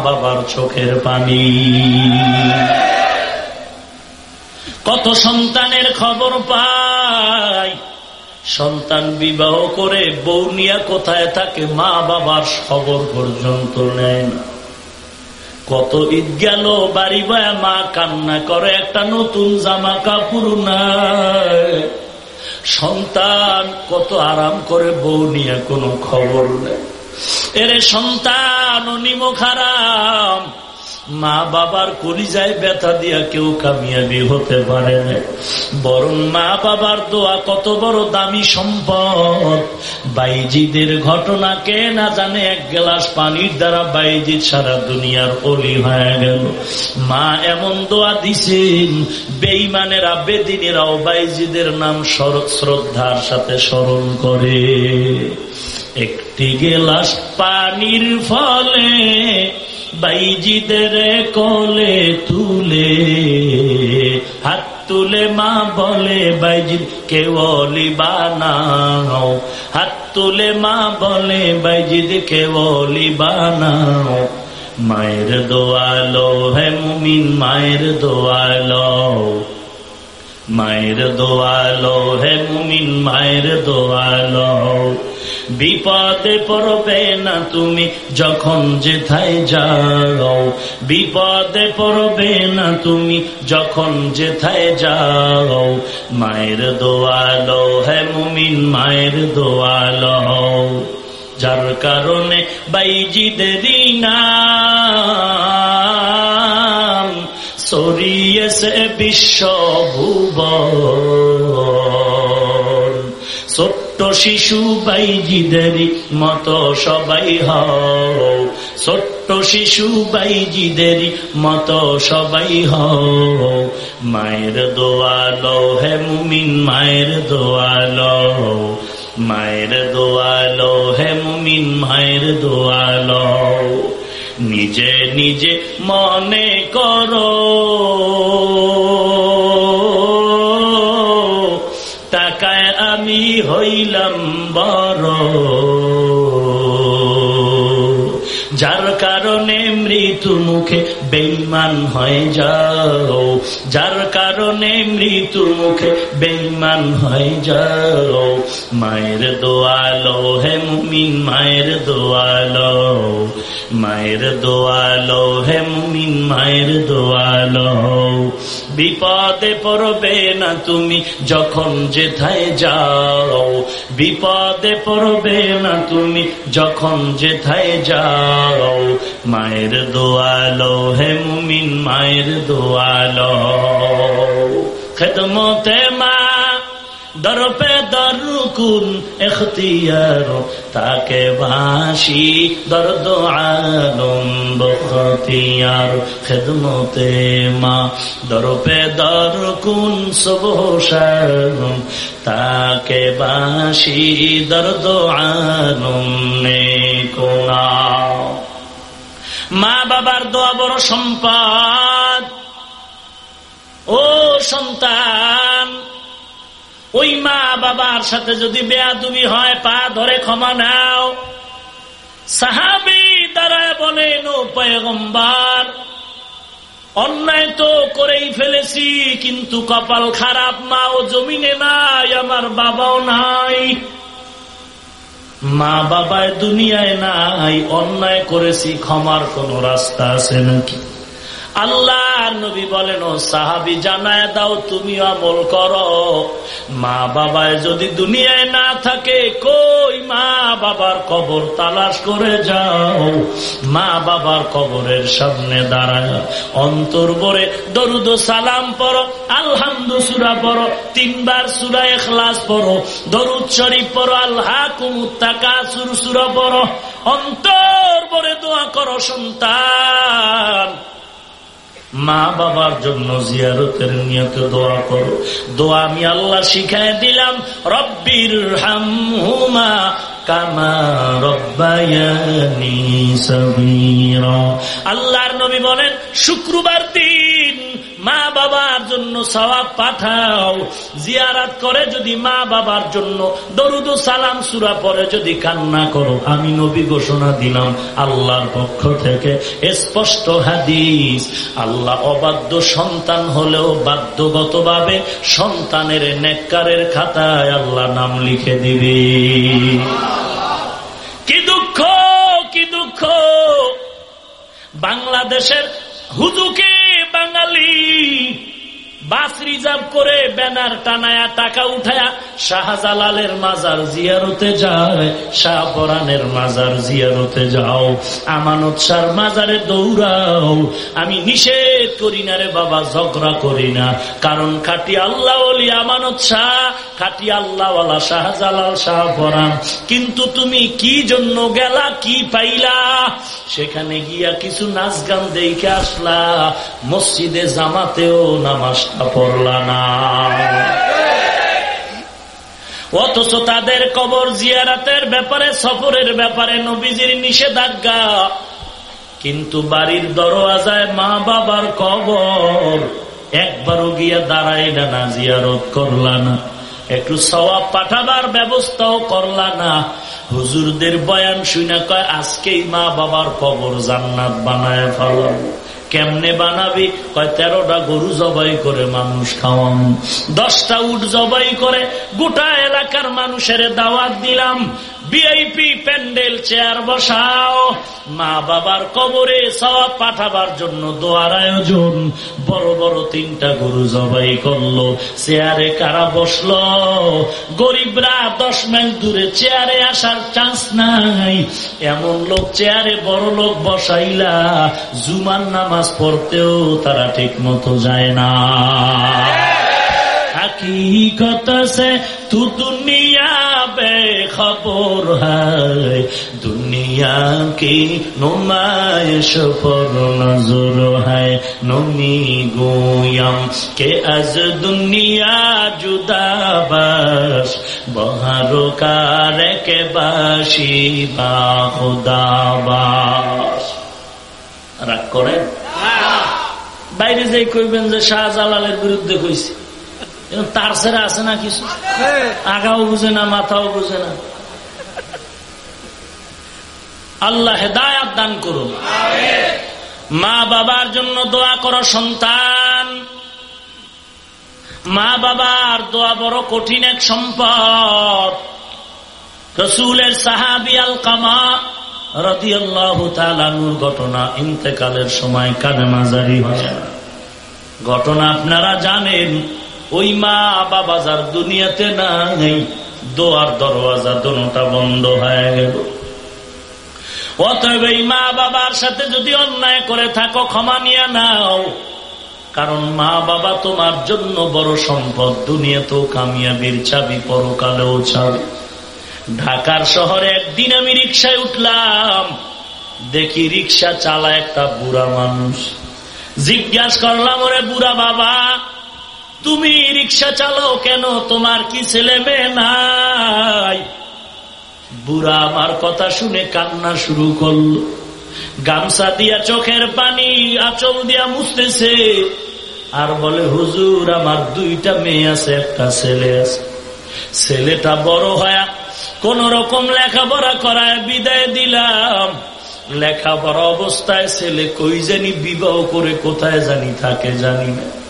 বাবার চোখের পানি। কত সন্তানের খবর পাই। সন্তান বিবাহ করে বউ নিয়া কোথায় থাকে, মা বাবার খবর পর্যন্ত নেয় না। কত ঈদ গেল, বাড়ি বায়া মা কান্না করে, একটা নতুন জামা কাপড় নাই। সন্তান কত আরাম করে বউ নিয়ে কোনো খবর নেই। এরে সন্তান নিম খারাম মা বাবার কলিজায় ব্যথা দিয়া কেউ কামিয়াবি হতে পারে না। বরং মা বাবার দোয়া কত বড় দামি সম্পদ। বাইজিদের ঘটনা কে না জানে, এক গ্লাস পানির দ্বারা বাইজিদ সারা দুনিয়ার অলি হয়ে গেল। মা এমন দোয়া দিছেন বেইমানেরা বেদিনেরাও বাইজিদের নাম শ্রদ্ধার সাথে স্মরণ করে। একটি গেলাস পানির ফলে বাইজিদের কোলে তুলে, হাত তুলে মা বলে বাইজিদ কেবলি বানাও। হাত তুলে মা বলে বাইজিদ কেবলি বানাও। মায়ের দোয়ালো, হে মুমিন মায়ের দোয়ালো। মায়ের দোয়ালো, হে মুমিন মায়ের দোয়ালো। বিপদে পড়বে না তুমি যখন যেথায় যাও। বিপদে পড়বে না তুমি যখন যেথায় যাও। মায়ের দোয়ালো হে মুমিন, মায়ের দোয়ালো যার কারণে বাইজিদেরই না সরিয়েছে বিশ্ব ভুব ছোট্ট শিশু বাইজিদেরই মতো সবাই হও। ছোট্ট শিশু বাইজিদেরই মতো সবাই হও। মায়ের দোয়ালো হে মুমিন, মায়ের দোয়ালো। মায়ের দোয়ালো হে মুমিন, মায়ের দোয়ালো। নিজে নিজে মনে করো। হইলাম বড়। যার কারণে মৃত্যু মুখে বেইমান হয়ে যাও। যার কারণে মৃত্যু মুখে বেইমান হয়ে যাও। মায়ের দোয়ালো হে মুমিন, মায়ের দোয়ালো। মায়ের দোয়ালো হে মুমিন, মায়ের দোয়ালো। বিপদে পড়বে না তুমি যখন যেথায় যাও। বিপদে পড়বে না তুমি যখন যেথায় যাও। মায়ের দোয়ালো হে মুমিন, মায়ের দোয়ালো। খেদমতে মা দরপে দরকুন এখতিয়ার তাকে বাসি দর্দ আলম বখতিয়ার খেদমতে মা দরপে দরকুন সবসারম তাকে বাসি দর্দ আলম নে কোনা মা বাবার দোয়া বড় সম্পদ ও সন্তান ওই মা বাবার সাথে যদি বেয়া বেয়াদুবি হয়, পা ধরে ক্ষমা নাও। সাহাবি দ্বারায় বলেন ও পয়গম্বার, অন্যায় তো করেই ফেলেছি, কিন্তু কপাল খারাপ মা ও জমিনে নাই, আমার বাবাও নাই। মা বাবায় দুনিয়ায় নাই, অন্যায় করেছি, ক্ষমার কোন রাস্তা আছে নাকি? আল্লাহ নবী বলেন, ও সাহাবি, জানায় দাও, তুমি আমল করো। মা বাবায় যদি দুনিয়ায় না থাকে, কই মা বাবার কবর তালাশ করে যাও? মা বাবার কবরের সামনে দাঁড়ায়, অন্তর বরে দরুদ সালাম পড়ো, আলহামদু সুরা পড়ো, তিনবার সুরা এখলাস পড়ো, দরুদ শরীফ পড়ো আল্লাহ কুমুত্তাকা সুর সুরা পড়ো, অন্তর বরে দোয়া করো সন্তান। মা বাবার জন্য জিয়ারতের নিয়ত দোয়া করো। দোয়া আমি আল্লাহ শিখায় দিলাম, রব্বির হামহুমা কামা রব্বায়ানি আল্লাহর নবী বলেন, শুক্রবার দিন মা বাবার জন্য সবাব পাঠাও। জিয়ারাত করে যদি মা বাবার জন্য। দরুদ সালাম সুরা পরে যদি কান্না করো, আমি নবী ঘোষণা দিলাম আল্লাহর পক্ষ থেকে স্পষ্ট হাদিস। আল্লাহ অবাধ্য সন্তান হলেও বাধ্যগতভাবে সন্তানের নেককারের খাতায় আল্লাহ নাম লিখে দিবে। কি দুঃখ কি দুঃখ। বাংলাদেশের হুজুকে বাঙালি বাস রিজার্ভ করে ব্যানার টানায়া, টাকা উঠায়া শাহজালালের মাজার জিয়ারতে যায়, শাহপরানের মাজার জিয়ারতে যাও, আমানত সার মাজারে দৌড়াও। আমি নিষেধ করি না রে বাবা, ঝগড়া করি না। কারণ খাটি আল্লাহ অলি আমানত শাহ, খাটি আল্লাহওয়ালা শাহজালাল, শাহপরান। কিন্তু তুমি কি জন্য গেলা, কি পাইলা? সেখানে গিয়া কিছু নাচ গান দেখে আসলা, মসজিদে জামাতেও নামাজটা পড়লা না অথচ তাদের কবর জিয়ারাতের ব্যাপারে, সফরের ব্যাপারে নবীজির নিষেধাজ্ঞা। কিন্তু বাড়ির দরওয়াজায় মা বাবার কবর। একবারও গিয়া দাঁড়াইলা না জিয়ারত করলা না। একটু সবাব পাঠাবার ব্যবস্থাও করলা না। হুজুরদের বয়ান শুনে কয়, আজকেই মা বাবার কবর জান্নাত বানায় ফেলাম। কেমনে বানাবি? কয়, তেরোটা গরু জবাই করে মানুষ খাওয়াম। দশটা উঠ জবাই করে গোটা এলাকার মানুষের দাওয়াত দিলাম। বিআইপি প্যান্ডেল চেয়ার বসাও মা বাবার কবরে সব পাঠাবার জন্য দোয়ার আয়োজন বড় বড় তিনটা গরু জবাই করলো চেয়ারে কারা বসলো গরিবরা দশ মাইল দূরে চেয়ারে আসার চান্স নাই এমন লোক চেয়ারে বড় লোক বসাইলা জুমার নামাজ পড়তেও তারা ঠিক মতো যায় না हकीकत से तू दुनिया খবর হয়। দুনিয়া কি নুমায়শ পর নজর হয়। কে আজ দুনিয়া জুদাবাস। বহারো কার কে বাসি বা খুদাবাস। রাগ করেন? বাইরে যাই কইবেন যে শাহজালালের বিরুদ্ধে কইছে। তার ছেড়ে আছে না কিছু? আগাও বুঝে না, মাথাও বুঝে না। আল্লাহ হেদায়াত দান করুন। মা বাবার জন্য দোয়া করো সন্তান। মা বাবার দোয়া বড় কঠিন এক সম্পদ। রসুলের সাহাবি আল কামা রতি রদিয়াল্লাহুর ঘটনা ইন্তেকালের সময় কানে মাজারি হয়। ঘটনা আপনারা জানেন। ওই মা বাবা যার দুনিয়াতে নাই, দোয়ার দরওয়াজা দোনোটা বন্ধ হয়ে গেল। অতএব এই মা বাবার সাথে যদি অন্যায় করে থাকো, ক্ষমা নিয়ে নাও। কারণ মা বাবা তোমার জন্য বড় সম্পদ, দুনিয়াতেও কামিয়াবির চাবি পরকালেও চাবি। ঢাকার শহরে একদিন আমি রিক্সায় উঠলাম, দেখি রিক্সা চালা একটা বুড়া মানুষ। জিজ্ঞাসা করলাম, ওরে বুড়া বাবা তুমি রিক্সা চালাও কেন? তোমার কি ছেলে মেয়ে নাই? বুড়া আমার কথা শুনে কান্না শুরু করল। গামছা দিয়া চোখের পানি, আচল দিয়া মুছতেছে। আর বলে, হুজুর, আমার দুইটা মেয়ে আছে, একটা ছেলে আছে। ছেলেটা বড় হয়া কোন রকম লেখাপড়া করায় বিদায় দিলাম। লেখাপড়া অবস্থায় ছেলে কই জানি বিবাহ করে কোথায় জানি থাকে জানি না।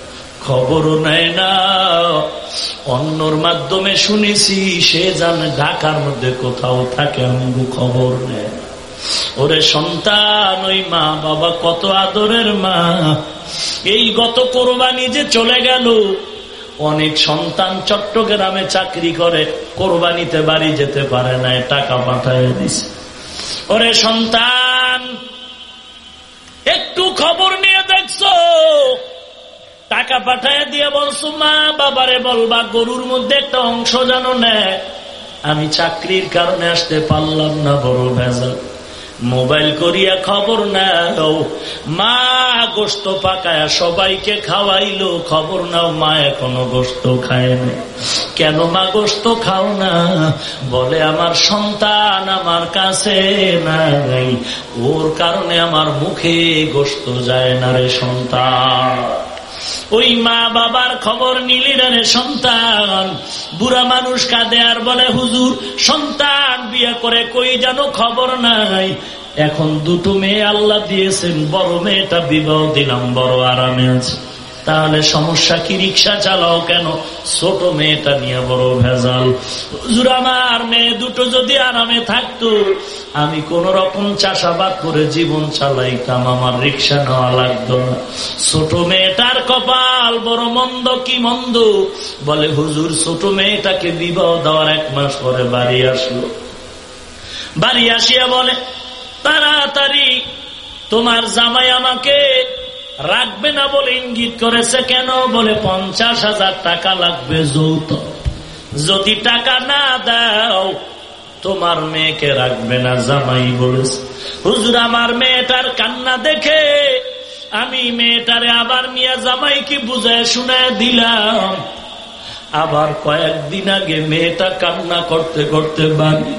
খবরও নেয় না। অন্যর মাধ্যমে শুনেছি, সে জানে ঢাকার মধ্যে কোথাও থাকে, আমগু খবর নেয়। ওরে সন্তান, ওই মা বাবা কত আদরের মা। এই গত কোরবানি যে চলে গেল, অনেক সন্তান চট্টগ্রামে চাকরি করে, কোরবানিতে বাড়ি যেতে পারে না, টাকা পাঠায় দিছে। ওরে সন্তান, একটু খবর নিয়ে দেখছ। টাকা পাঠায় দিয়ে বলছো, মা বাবারে বলবা, গরুর মধ্যে একটা অংশ জানো নেয়। আমি চাকরির কারণে আসতে পারলাম না, বড় ভেজাল। মোবাইল করিয়া খবর নাও। মা গোস্ত পাকায় সবাইকে খাওয়াইলো, খবর নাও, মা এখনও গোস্ত খায় না কেন মা গোস্ত খাও না? বলে, আমার সন্তান আমার কাছে নাই। ওর কারণে আমার মুখে গোস্ত যায় না রে সন্তান। ওই মা বাবার খবর নিলি রে সন্তান। বুড়া মানুষ কাঁদে আর বলে, হুজুর, সন্তান বিয়ে করে কই যেন খবর নাই? এখন দুটো মেয়ে আল্লাহ দিয়েছেন, বড় মেয়েটা বিবাহ দিলাম, বড় আরামে আছে। তাহলে সমস্যা কি রিক্সা চালাও কেন? ছোট মেয়েটা নিয়ে বড় ভেজাল। হুজুর, আমার মেয়ে দুটো যদি আরামে থাকতো, আমি কোন রকম চাষাবাদ করে জীবন চালাইতাম, আমার রিক্সা নেওয়া লাগতো না। ছোট মেয়েটার কপাল বড় মন্দ কি মন্দ? বলে, হুজুর, ছোট মেয়েটাকে বিবাহ দেওয়ার এক মাস পরে বাড়ি আসলো। বাড়ি আসিয়া বলে, তাড়াতাড়ি, তোমার জামাই আমাকে রাখবে না বলে ইঙ্গিত করেছে কেন? বলে পঞ্চাশ হাজার টাকা লাগবে যৌত যদি টাকা না দাও, তোমার মেয়েকে রাখবে না, জামাই বলেছে। হুজুর, আমার মেয়েটার কান্না দেখে আমি মেয়েটারে আবার মিয়া জামাইকে বুঝায় শুনায় দিলাম। আবার কয়েকদিন আগে মেয়েটা কান্না করতে করতে বাড়ি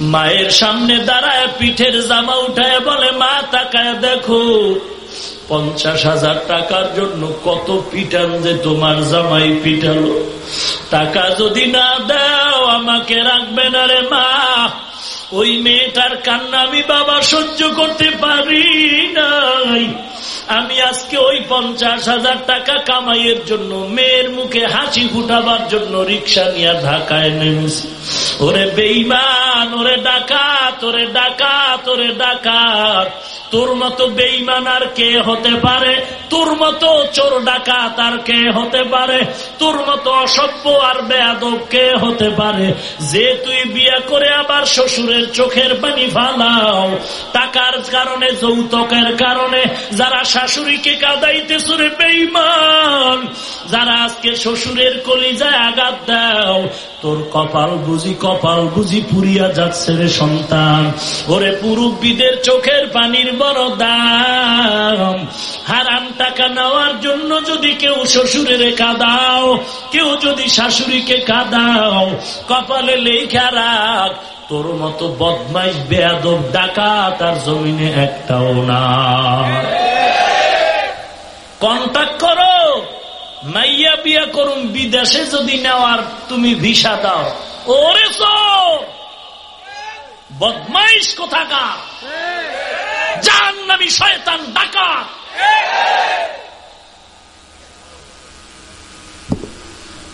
মায়ের সামনে দাঁড়ায় পিঠের জামা উঠায় বলে, মা, তাকায় দেখো পঞ্চাশ হাজার টাকার জন্য কত পিটান যে তোমার জামাই পিটালো। টাকা যদি না দাও, আমাকে রাখবে না রে মা। ওই মেয়েটার কান্না আমি বাবা সহ্য করতে পারি নাই। আমি আজকে ওই পঞ্চাশ হাজার টাকা কামাইয়ের জন্য, মেয়ের মুখে হাসি ফুটাবার জন্য রিক্সা নিয়ে ঢাকায় নেমেছি। ওরে বেইমান ওরে ডাকাত ওরে ডাকাত ওরে ডাকাত। তোর মতো বেইমান আর কে হতে পারে? তোর মতো চোর ডাকাত আর কে হতে পারে? তোর মতো অসভ্য আর বেয়াদব কে হতে পারে? যে তুই বিয়া করে আবার শ্বশুরের চোখের পানি ফালাও। টাকার কারণে, যৌতুকের কারণে যারা শাশুড়িকে কাদাইতে সুরে বেইমান যারা আজকে শ্বশুরের কলিজায় আঘাত দাও, তোর কপাল বুঝি কপাল বুঝি পুরিয়া যাচ্ছে রে সন্তান। ওরে পুরুব্বিদের চোখের পানির বড় দাম। হারাম টাকা নেওয়ার জন্য যদি কেউ শ্বশুরের কাদাও, কেউ যদি শাশুড়িকে কাদাও, কপালে লেখা রাখ তোর মতো বদমাইশ, বেয়াদব ডাকা তার জমিনে একটাও না। কন্ট্যাক্ট করো, মাইয়া বিয়া করুন, বিদেশে যদি নেওয়ার তুমি ভিসা দাও। ওরে বদমাইশ কোথাকা জান নামি শয়তান ডাকা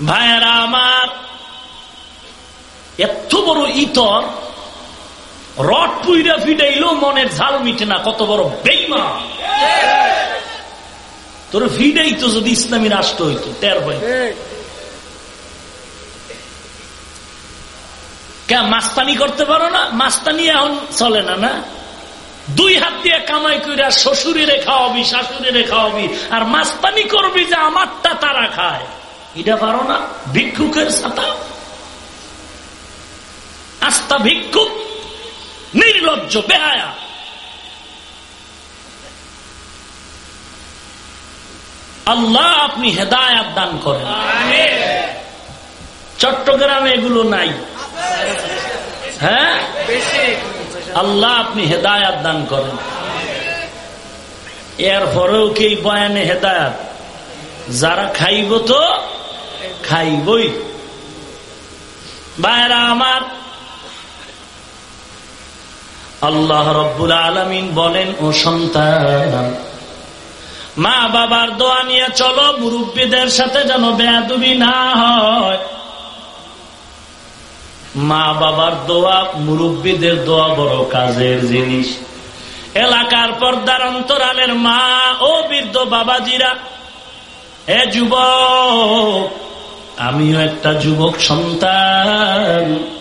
ভাইয়েরা আমার এত বড় ইতর, রড পুইরা ফিডাইলেও মনের ঝাল মিটে না, কত বড় বেইমা তোর ফিডাই তো যদি ইসলামী রাষ্ট্র হইতো, তের ভাই কে মাস্তানি করতে পারো না? মাস্তানি এখন চলে না না? দুই হাত দিয়ে কামাই করে শ্বশুরে খাওয়াবি শাশুড়ি খাওয়াবি, আর মাস্তানি করবি যে আমারটা তারা খায়। এটা পারো না? ভিক্ষুকের সাথা আস্তা ভিক্ষুক, নির্লজ্জ বেহায়া। আল্লাহ আপনি হেদায়াত দান করেন। চট্টগ্রামে এগুলো নাই। হ্যাঁ? আল্লাহ আপনি হেদায়াত দান করেন। এর পরেও কি বয়ানে হেদায়াত? যারা খাইব তো খাইবই। বাইরা আমার আল্লাহ রব্বুল আলমিন বলেন, ও সন্তান, মা বাবার দোয়া নিয়ে চলো, মুরব্বীদের সাথে যেন বেয়াদুবি না হয়। মা বাবার দোয়া, মুরব্বীদের দোয়া বড় কাজের জিনিস। এলাকার পর্দার অন্তরালের মা ও বৃদ্ধ বাবাজিরা, এ যুবক, আমিও একটা যুবক সন্তান।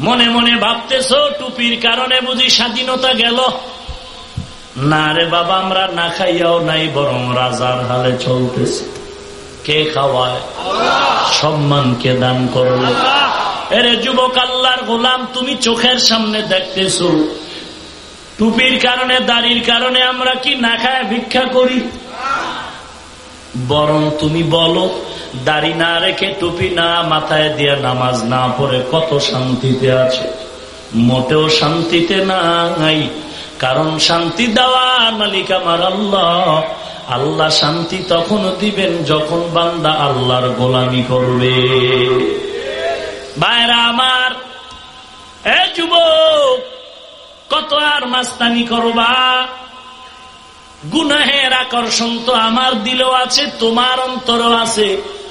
মনে মনে ভাবতেছ, টুপির কারণে বুঝি স্বাধীনতা গেল। না রে বাবা, আমরা না খাইয়াও নাই, বরং রাজার হালে চলতেছে। কে খাওয়ায়? সম্মানকে দান করল? এরে যুবক আল্লাহর গোলাম, তুমি চোখের সামনে দেখতেছ। টুপির কারণে, দাড়ির কারণে আমরা কি না খায় ভিক্ষা করি? বরং তুমি বলো দাড়ি না রেখে টুপি না মাথায় দিয়ে নামাজ না পড়ে কত শান্তিতে আছে। মোটেও শান্তিতে নাই। কারণ শান্তি দেওয়ার মালিক আমার আল্লাহ। আল্লাহ শান্তি তখন দিবেন যখন বান্দা আল্লাহর গোলামি করবে। বাইরা আমার, এ যুবক, কত আর মাস্তানি করবা? গুনাহের আকর্ষণ তো আমার দিলেও আছে, তোমার অন্তরও আছে।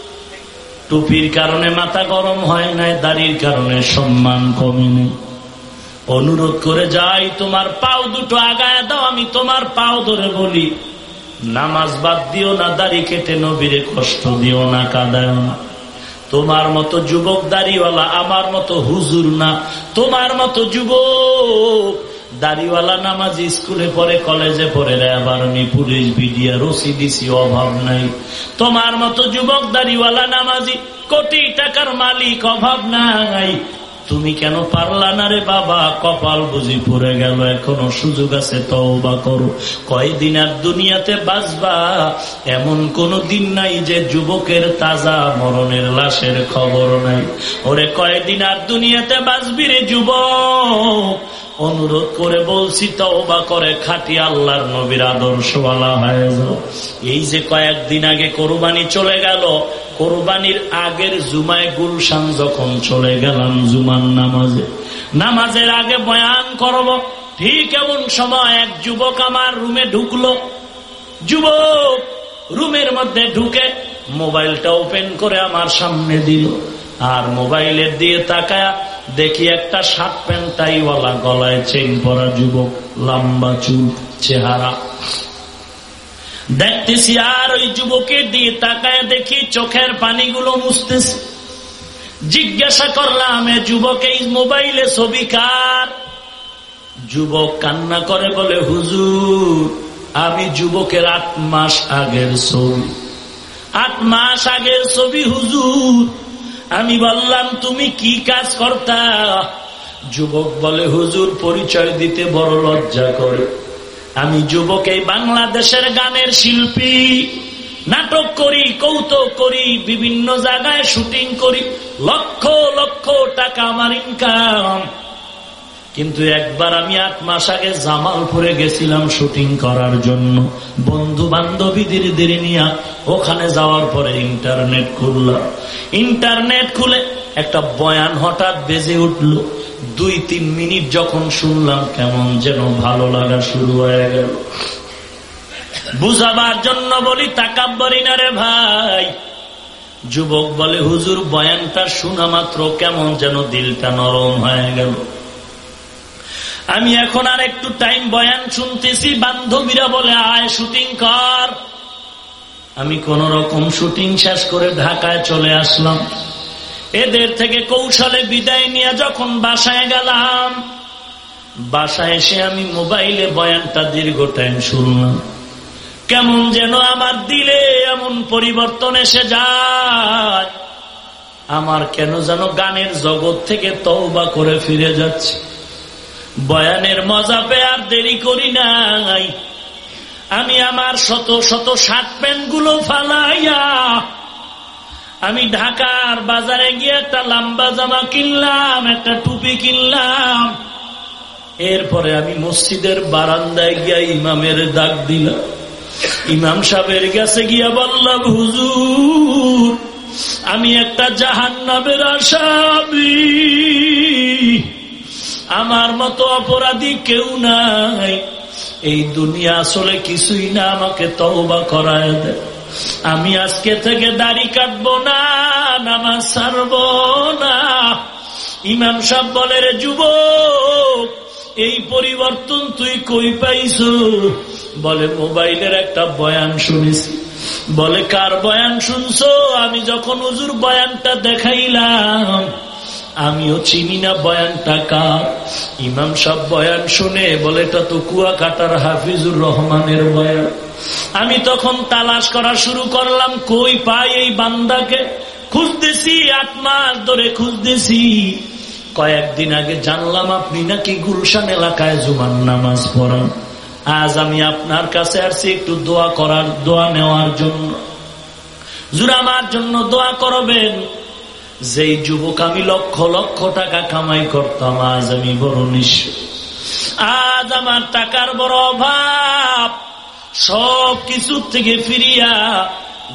টুপির কারণে মাথা গরম হয় নাই, দাড়ির কারণে সম্মান কমেনি অনুরোধ করে যাই, তোমার পাও দুটো আগায় দাও, আমি তোমার পাও ধরে বলি। নামাজ বাদ দিও না, দাড়ি কেটে নবীরে কষ্ট দিও না কাদায় না। তোমার মতো যুবক দাড়িওয়ালা আমার মতো হুজুর না। তোমার মতো যুবক দাড়িওয়ালা নামাজ স্কুলে পড়ে, কলেজে পড়ে আবার আমি পুলিশ, বিডিআর ওসিডিসি অভাব নাই। তোমার মতো যুবক দাড়িওয়ালা নামাজি, কোটি টাকার মালিক, অভাব নাই। তুমি কেন পারলা না রে বাবা? কপাল বুঝি পড়ে গেল, এখনও সুযোগ আছে, তওবা করো। কয়দিন আর দুনিয়াতে বাঁচবা? এমন কোন দিন নাই যে যুবকের তাজা মরণের লাশের খবর নাই। ওরে, কয়দিন আর দুনিয়াতে বাঁচবি রে যুবক? অনুরোধ করে বলছি, তওবা করে খাটি আল্লাহর নবীর আদর্শওয়ালা হয়ে যাও। এই যে কয়েকদিন আগে কোরবানি চলে গেল, কোরবানির আগের জুমায় গুলশান যখন চলে গেলাম জুমান নামাজে। নামাজের আগে বয়ান করব ঠিক এমন সময় এক যুবক আমার রুমে ঢুকলো। যুবক, রুমের মধ্যে ঢুকে মোবাইলটা ওপেন করে আমার সামনে দিল, আর মোবাইলের দিয়ে তাকায়া দেখি একটা শার্ট প্যান্ট টাইওয়ালা গলায় চেন পরা যুবক, লম্বা চুল, চেহারা। দেখতেছি আর ওই যুবকের দিয়ে তাকায় দেখি চোখের পানিগুলো মুছতেছে। জিজ্ঞাসা করলাম, এ যুবক, এই মোবাইলে ছবি কার? যুবক কান্না করে বলে, হুজুর, আমি যুবকের আট মাস আগের ছবি। আট মাস আগের ছবি, হুজুর আমি বললাম, তুমি কি কাজ করতা? যুবক বলে, হুজুর, পরিচয় দিতে বড় লজ্জা করে। আমি যুবক এই বাংলাদেশের গানের শিল্পী, নাটক করি, কৌতুক করি, বিভিন্ন জায়গায় শুটিং করি, লক্ষ লক্ষ টাকা আমার ইনকাম কিন্তু একবার আমি আট মাস আগে জামালপুরে গেছিলাম শুটিং করার জন্য। বন্ধু বান্ধবীদের দেরি নিয়ে ওখানে যাওয়ার পরে ইন্টারনেট খুললাম। ইন্টারনেট খুলে একটা বয়ান হঠাৎ বেজে উঠল। দুই, তিন মিনিট যখন শুনলাম কেমন যেন ভালো লাগা শুরু হয়ে গেল। বুঝাবার জন্য বলি, তাকাব্বরি না রে ভাই। যুবক বলে, হুজুর বয়ানটা শোনা মাত্র কেমন যেন দিলটা নরম হয়ে গেল। আমি এখন আর একটু টাইম বয়ান শুনতেছি, বান্ধবীরা বলে, আয় শুটিং কর। আমি কোন রকম শুটিং শেষ করে ঢাকায় চলে আসলাম। এদের থেকে কৌশলে বিদায় নিয়ে যখন বাসায় গেলাম, বাসায় এসে আমি মোবাইলে বয়ানটা দীর্ঘ টাইম শুনলাম। কেমন যেন আমার দিলে এমন পরিবর্তন এসে যায়। আমার কেন যেন গানের জগৎ থেকে তওবা করে ফিরে যাচ্ছে। বয়ানের মজা পেয়ে আর দেরি করি নাই। আমি আমার শত শত শার্ট প্যান্টগুলো ফালাইয়া আমি ঢাকার বাজারে গিয়ে একটা লম্বা জামা কিনলাম, একটা টুপি কিনলাম। এরপরে আমি মসজিদের বারান্দায় গিয়া ইমামের দাগ দিলাম। ইমাম সাহেবের কাছে গিয়া বললাম, হুজুর, আমি একটা জাহান নামের আসামি। আমার মতো অপরাধী কেউ নাই। এই দুনিয়া আসলে কিছুই না, আমাকে তওবা করায় দেয় আমি আজকে থেকে দাড়ি কাটবো না, নামাজ ছাড়ব না। ইমাম সাহ বলে রে যুবক, এই পরিবর্তন তুই কই পাইছ? বলে, মোবাইলের একটা বয়ান শুনেছি। বলে, কার বয়ান শুনছো? আমি যখন উজুর বয়ানটা দেখাইলাম আমিও চিনি না বয়ানটা কার ইমাম সব বয়ান শুনে বলে, এটা তো কুয়া কাটার হাফিজুর রহমানের বয়ান। আমি তখন তালাশ করা শুরু করলাম, কই পাই এই বান্দাকে? খুঁজতেছি, আট মাস ধরে খুঁজতেছি। কয়েকদিন আগে জানলাম, আপনি নাকি গুলশান এলাকায় জুমান নামাজ পড়ান। আজ আমি আপনার কাছে আসছি একটু দোয়া করার, দোয়া নেওয়ার জন্য। জুরামার জন্য দোয়া করবেন। যেই যুবক আমি লক্ষ লক্ষ টাকা কামাই করতাম, আজ আমি বড় নিঃস্ব আজ আমার টাকার বড় অভাব। সব কিছু থেকে ফিরিয়া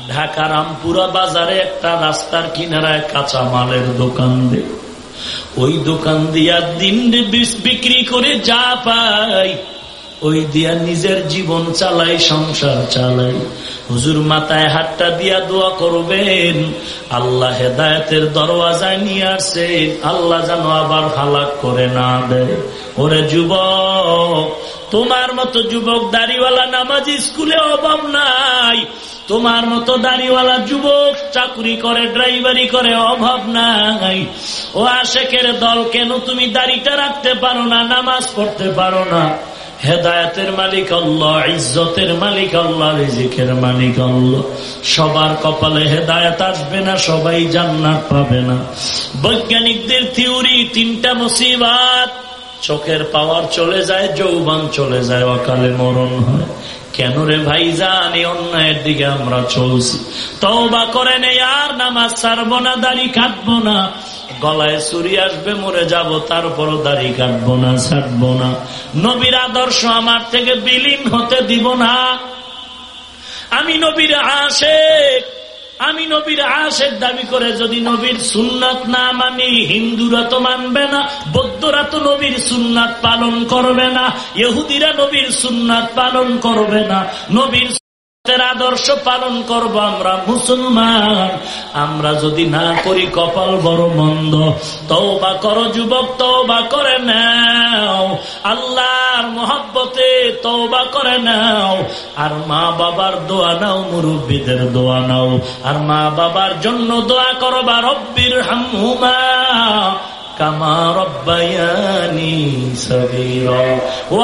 ঢাকা রামপুরা বাজারে একটা রাস্তার কিনারায় কাঁচা মালের দোকান দে। ওই দোকান দিয়া দিন বিক্রি করে যা পাই, ওই দিয়া নিজের জীবন চালাই, সংসার চালাই। হুজুর মাথায় হাতটা দিয়া দোয়া করবেন। আল্লাহ হেদায়তের দরওয়াজায় নিয়ে আসে আল্লাহ যেন আবার হালাক করে না দেয়। ওরে যুবক, তোমার মতো যুবক দাড়িওয়ালা নামাজ স্কুলে অভাব নাই। তোমার মতো দাড়িওয়ালা যুবক চাকরি করে, ড্রাইভারি করে অভাব নাই। ও আশেকের দল কেন তুমি দাড়িটা রাখতে পারো না, নামাজ পড়তে পারো না? হেদায়তের মালিক আল্লাহ, ইজ্জতের মালিক আল্লাহ, রিজিকের মালিক আল্লাহ। সবার কপালে হেদায়ত আসবে না, সবাই জান্নাত পাবে না। বৈজ্ঞানিকদের থিওরি, তিনটা মুসিবাত। চোখের পাওয়ার চলে যায়, যৌবান চলে যায়, অকালে মরণ হয়। কেন রে ভাই জানি অন্যায়ের দিকে আমরা চলছি। তওবা করে নেই আর নামাজ ছাড়বো না, দাড়ি কাটবো না। গলায় চুরি আসবে, মরে যাব, তারপরও দাড়ি কাটবো না, ছাড়বো না। নবীর আদর্শ আমার থেকে বিলীন হতে দিব না। আমি নবীর আসে আমি নবীর আশের দাবি করে যদি নবীর সুন্নাত না মানি, হিন্দুরা তো মানবে না, বৌদ্ধরা তো নবীর সুন্নাত পালন করবে না, ইহুদিরা নবীর সুন্নাত পালন করবে না, নবীর আদর্শ পালন করব আমরা মুসলমান। আমরা যদি না করি কপাল বড় মন্দ, তওবা করো যুবক, তওবা করে নাও। আল্লাহর মহাব্বতে তওবা করে নাও। আর মা বাবার দোয়া নাও, মুরব্বীদের দোয়া নাও। আর মা বাবার জন্য দোয়া করবা রব্বির হামহুমা।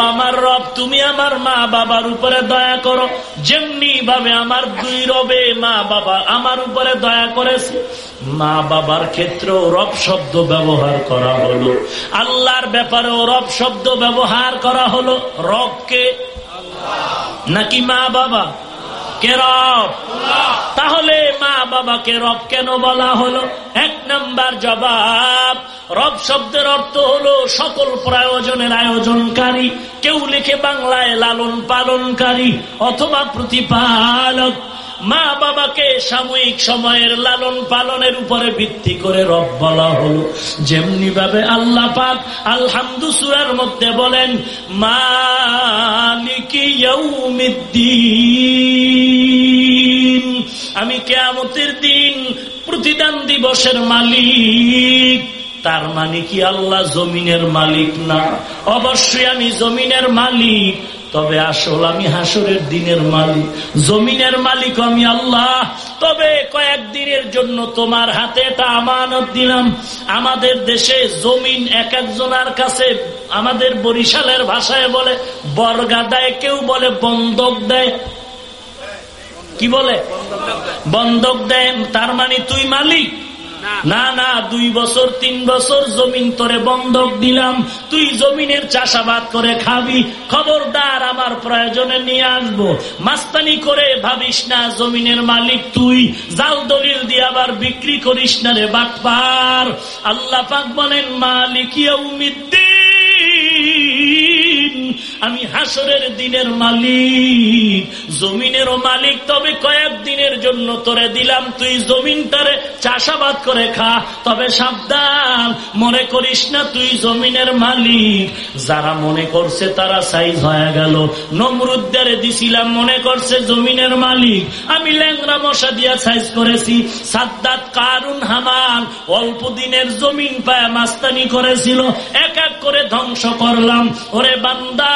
আমার রব, তুমি আমার মা বাবার উপরে দয়া করো। যেমনি ভাবে আমার দুই রবে মা বাবা আমার উপরে দয়া করেছে, মা বাবার ক্ষেত্রেও রব শব্দ ব্যবহার করা হলো। আল্লাহর ব্যাপারেও রব শব্দ ব্যবহার করা হলো। রবকে নাকি মা বাবা? কে রব। তাহলে মা বাবাকে রব কেন বলা হলো? এক নাম্বার জবাব, রব শব্দের অর্থ হলো সকল প্রয়োজনের আয়োজনকারী। কেউ লিখে বাংলায় লালন পালনকারী অথবা প্রতিপালক। মা বাবাকে সাময়িক সময়ের লালন পালনের উপরে ভিত্তি করে রব বলা হলো। যেমনি ভাবে আল্লাহ পাক আলহামদু সুরার মধ্যে বলেন মালিকিদ্দিন আমি কেয়ামতের দিন প্রতিদান দিবসের মালিক। তার মানে কি আল্লাহ জমিনের মালিক না? অবশ্যই আমি জমিনের মালিক। তবে আসল আমি হাসরের দিনের মালিক, জমিনের মালিক আমি আল্লাহ। তবে কয়েকদিনের জন্য তোমার হাতে এটা আমানত দিলাম। আমাদের দেশে জমিন এক একজনের কাছে আমাদের বরিশালের ভাষায় বলে, বর্গা দেয়, কেউ বলে বন্ধক দেয়। কি বলে? বন্ধক দেয়। তার মানে তুই মালিক। না না, দুই বছর, তিন বছর জমিন তোরে বন্ধক দিলাম। তুই জমিনের চাষাবাদ করে খাবি। খবরদার আমার প্রয়োজনে নিয়ে আসব। মাস্তানি করে ভাবিস না জমিনের মালিক তুই। জাল দলিল দিয়ে আবার বিক্রি করিস না রে বাটপার। আল্লাহ পাক বলেন, মালিক আমি হাসরের দিনের মালিক জমিনেরও মালিক। তবে কয়েক দিনের জন্য তোরে দিলাম, তুই জমিনটারে চাষাবাদ করে খা। তবে সাবধান, মনে করিস না তুই জমিনের মালিক। যারা মনে করছে তারা সাইজ হয়ে গেল। নমরুদ্দারে দিছিলাম, মনে করছে জমিনের মালিক। আমি ল্যাংরা মশা দিয়া সাইজ করেছি। সাদ্দাত কারুন হামান, অল্প দিনের জমিন পায় মাস্তানি করেছিল। এক এক করে ধ্বংস করলাম। ওরে বান্দা,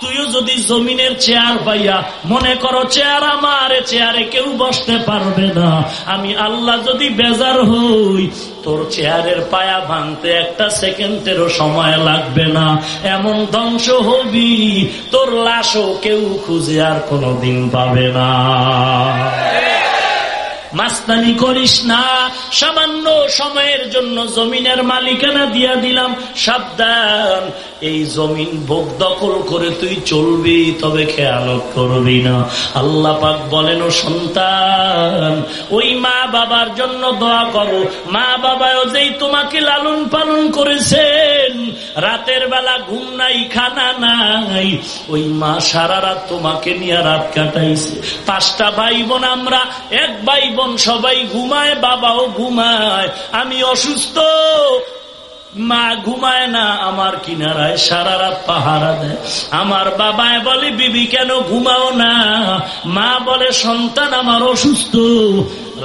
তুইও যদি জমিনের চেয়ার পাইয়া, মনে করো চেয়ার আমার, চেয়ারে কেউ বসতে পারবে না। আমি আল্লাহ যদি বেজার হই, তোর চেয়ারের পায়া ভাঙতে একটা সেকেন্ডেরও সময় লাগবে না। এমন ধ্বংস হবি, তোর লাশও কেউ খুঁজে আর কোনোদিন পাবে না। মাস্তানি করিস না। সামান্য সময়ের জন্য জমিনের মালিকানা দিয়া দিলাম। সাবধান, এই জমিন ভোগ দখল করে তুই চলবি, তবে খেয়াল করবি না। আল্লাহ পাক বলেন, ও সন্তান, ওই মা বাবার জন্য দোয়া করো। মা বাবাও যেই তোমাকে লালন পালন করেছেন, রাতের বেলা ঘুম নাই, খানা নাই, ওই মা সারা রাত তোমাকে নিয়ে রাত কাটাইছে। পাঁচটা ভাই বোন আমরা এক ভাই বোন সবাই ঘুমায়, বাবাও ঘুমায়। আমি অসুস্থ, মা ঘুমায় না, আমার কিনারায় সারা রাত পাহারা দেয়। আমার বাবায় বলে, বিবি, কেন ঘুমাও না? মা বলে, সন্তান আমার অসুস্থ।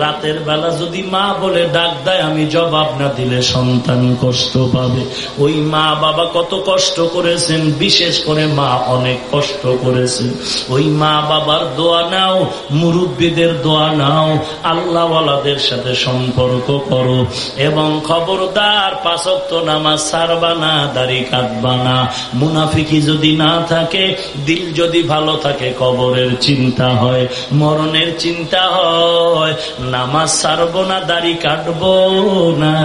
রাতের বেলা যদি মা বলে ডাক দেয়, আমি জবাব না দিলে সন্তান কষ্ট পাবে। ওই মা বাবা কত কষ্ট করেছেন, বিশেষ করে মা অনেক কষ্ট করেছেন। ওই মা বাবার দোয়া নাও, মুরব্বীদের দোয়া নাও, আল্লাহওয়ালাদের সাথে সম্পর্ক করো এবং খবরদার পাশক্ত নামাজ সারবা না, দাড়ি কাটবা না। মুনাফিকি যদি না থাকে, দিল যদি ভালো থাকে, কবরের চিন্তা হয়, মরণের চিন্তা হয়। নামাজ সারবো না, দাড়ি কাটবো না।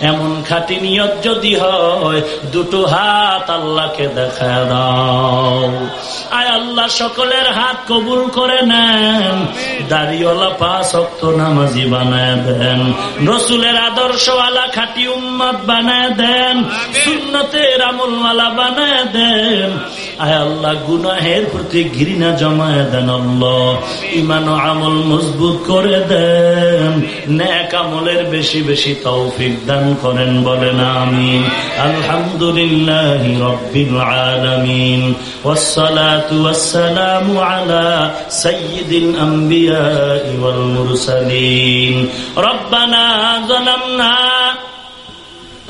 এমন খাটি নিয়ত যদি হয়, দুটো হাত আল্লাহকে দেখা দাও। আয় আল্লাহ, সকলের হাত কবুল করে নেন। দাড়িওয়ালা পাঁচ অক্ত নামাজি বানায় দেন। রসুলের আদর্শওয়ালা খাটি উম্মত বানায় দেন। সুন্নতের আমলওয়ালা বানায় দেন। আয় আল্লাহ, গুনাহের প্রতি ঘৃণা জমায় দেন আল্লাহ। ইমান আমল মজবুত করে দেন। ন্যাক আমলের বেশি বেশি তৌফিক দান করেন বলেন আমিন আলহামদুলিল্লাহ রব্বিল আলামিন والصلاة والسلام على سيد الأنبياء والمرسلين ربنا ظلمنا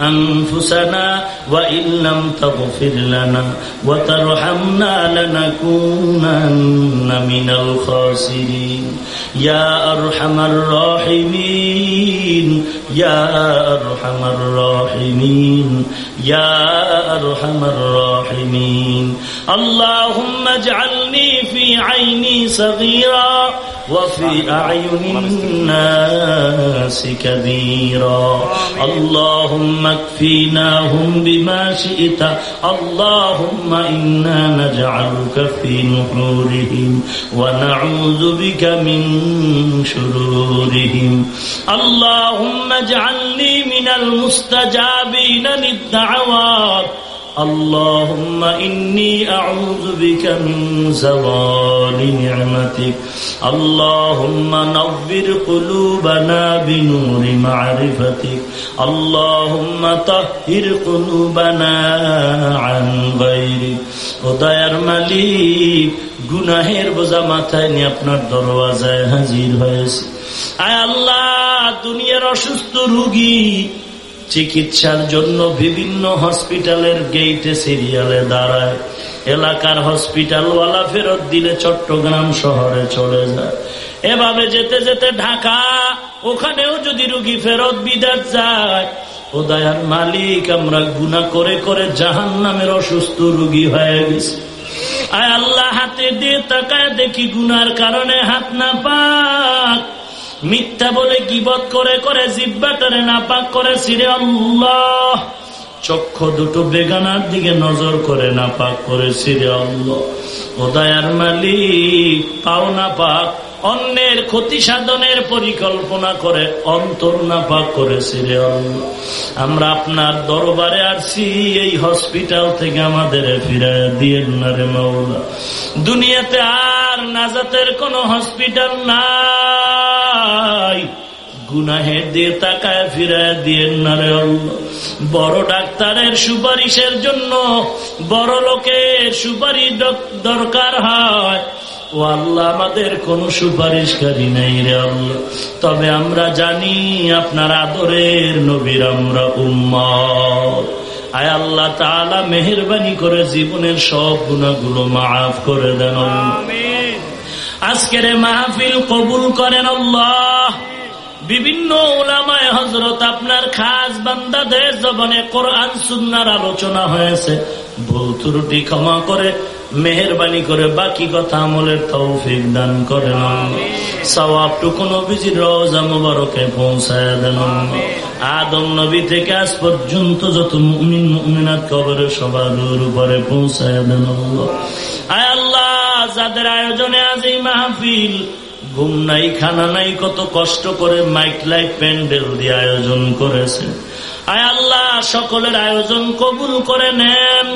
أنفسنا وإن لم تغفر لنا وترحمنا لنكونن من الخاسرين يا أرحم الراحمين يا أرحم الراحمين. يا أرحم الراحمين. اللهم اجعلني في عيني صغيرا وفي أعين الناس كبيرا. اللهم اكفيناهم بما شئت. اللهم إنا نجعلك في نحورهم ونعوذ بك من شرورهم. اللهم اجعلني من المستجابين للدعوات اللهم إني أعوذ بك من زوال نعمتك اللهم نظر قلوبنا بنور معرفتك اللهم طهر قلوبنا عن غيرك উদয়ার মালিক গুনাহের বোঝা মাথায় নিয়ে আপনার দরওয়াজায় হাজির হয়েছে আয় আল্লাহ দুনিয়ার অসুস্থ রুগী চিকিৎসার জন্য বিভিন্ন হসপিটালের গেইটে সিরিয়ালে দাঁড়ায়। এলাকার হসপিটালওয়ালা ফেরত দিলে চট্টগ্রাম শহরে চলে যায়। এভাবে যেতে যেতে ঢাকা, ওখানেও যদি রুগী ফেরত বিদাত যায় ও দয়ার মালিক, আমরা গুণা করে করে জাহান নামের অসুস্থ রুগী হয়ে গেছে। আয় আল্লাহ, হাতে দিয়ে তাকায় দেখি গুনার কারণে হাত না পাক। মিথ্যা বলে গিবত করে করে জিব্বাটারে নাপাক করে সিরে আল্লাহ। চক্ষু দুটো বেগানার দিকে নজর করে নাপাক করে সিরে ওদায়ার মালিক, পাও না পাক অন্যের ক্ষতি সাধনের পরিকল্পনা করে অন্তর না পাক করেছি রে আমরা আপনার দরবারে আসছি এই হসপিটাল থেকে আমাদের ফিরে দিয়ে না রে মৌলা দুনিয়াতে আর নাজাতের কোন হসপিটাল নাই। দিয়ে তাকায় ফিরায় দিয়ে না রে বড় ডাক্তারের সুপারিশের জন্য বড় লোকের দরকার হয়। ও আল্লাহ, আমাদের কোন সুপারিশকারী নেই রে আল্লাহ। তবে আমরা জানি আপনার আদরের নবীর আমরা উম্মত। আয় আল্লাহ তালা মেহরবানি করে জীবনের সব গুণাগুলো মাফ করে দেন আজকের মাহফিল কবুল করেন আল্লাহ। বিভিন্ন ওলামায় হজরত আপনার খাস বান্দাদের জবনে কোরআন, সুন্নার আলোচনা হয়েছে। ভুল ত্রুটি ক্ষমা করে মেহরবানি করে বাকি কথা আমলের তৌফিক দান করেন। সবাবটুকু নবীজির রোজা মুবারকে পৌঁছায় দেন। আদম নবী থেকে আজ পর্যন্ত যত মুমিন, মুমিনাত কবরের সবার উপরে পৌঁছায় দেন। আয় আল্লাহ, যাদের আয়োজনে আজ এই মাহফিল, ঘুম নাই, খানা নাই, কত কষ্ট করে মাইক লাইট প্যান্ডেল দিয়ে আয়োজন করেছে। আয় আল্লাহ, সকলের আয়োজন কবুল করে নেন।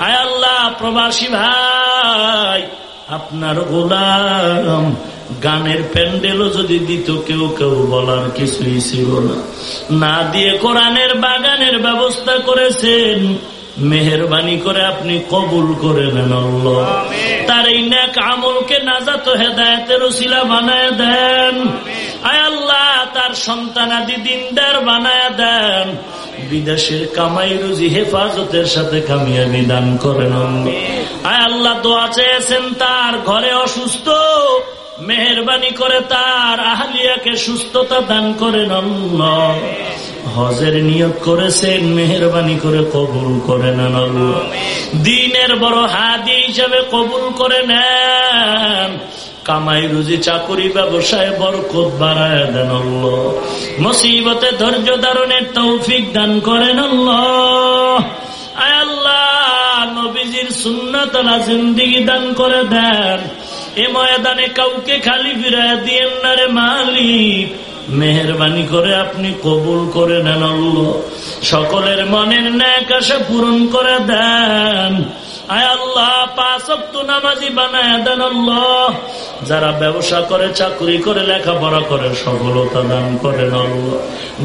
আয় আল্লাহ, প্রবাসী ভাই, আপনার গোলাম, গানের প্যান্ডেলও যদি দিত কেউ কেউ, বলার কিছুই ছিল না। না দিয়ে কোরআনের বাগানের ব্যবস্থা করেছেন মেহরবানি করে আপনি কবুল করে নেন তার এই ন্যাক আমলকে নাজাত হেদায়তের শিলা বানায় দেন। আয় আল্লাহ তার সন্তানাদি দিনদার বানায় দেন। বিদেশের কামাই রুজি হেফাজতের সাথে কামিয়াবি দান করেন আয় আল্লাহ তো চেয়েছেন তার ঘরে অসুস্থ। মেহরবানি করে তার আহলিয়াকে সুস্থতা দান করেন হজের নিয়োগ করেছেন, মেহরবানি করে কবুল করে নেন দিনের বড় হাদি হিসাবে কবুল করে নেন। কামাই রুজি, চাকুরি, ব্যবসায় বরকত বাড়ায় দেন মুসিবতে ধৈর্য ধারণের তৌফিক দান করেন আল্লাহ। নবীজির সুন্নতলা জিন্দিগি দান করে দেন। এ ময়দানে কাউকে খালি ফিরা দিয়েন না রে মালিক। মেহরবানি করে আপনি কবুল করে নেন সকলের মনের ন্যাক আশা পূরণ করে দেন। আল্লাহ দেন আল্লাহ। যারা ব্যবসা করে, চাকরি করে, লেখাপড়া করে, সফলতা দান করেন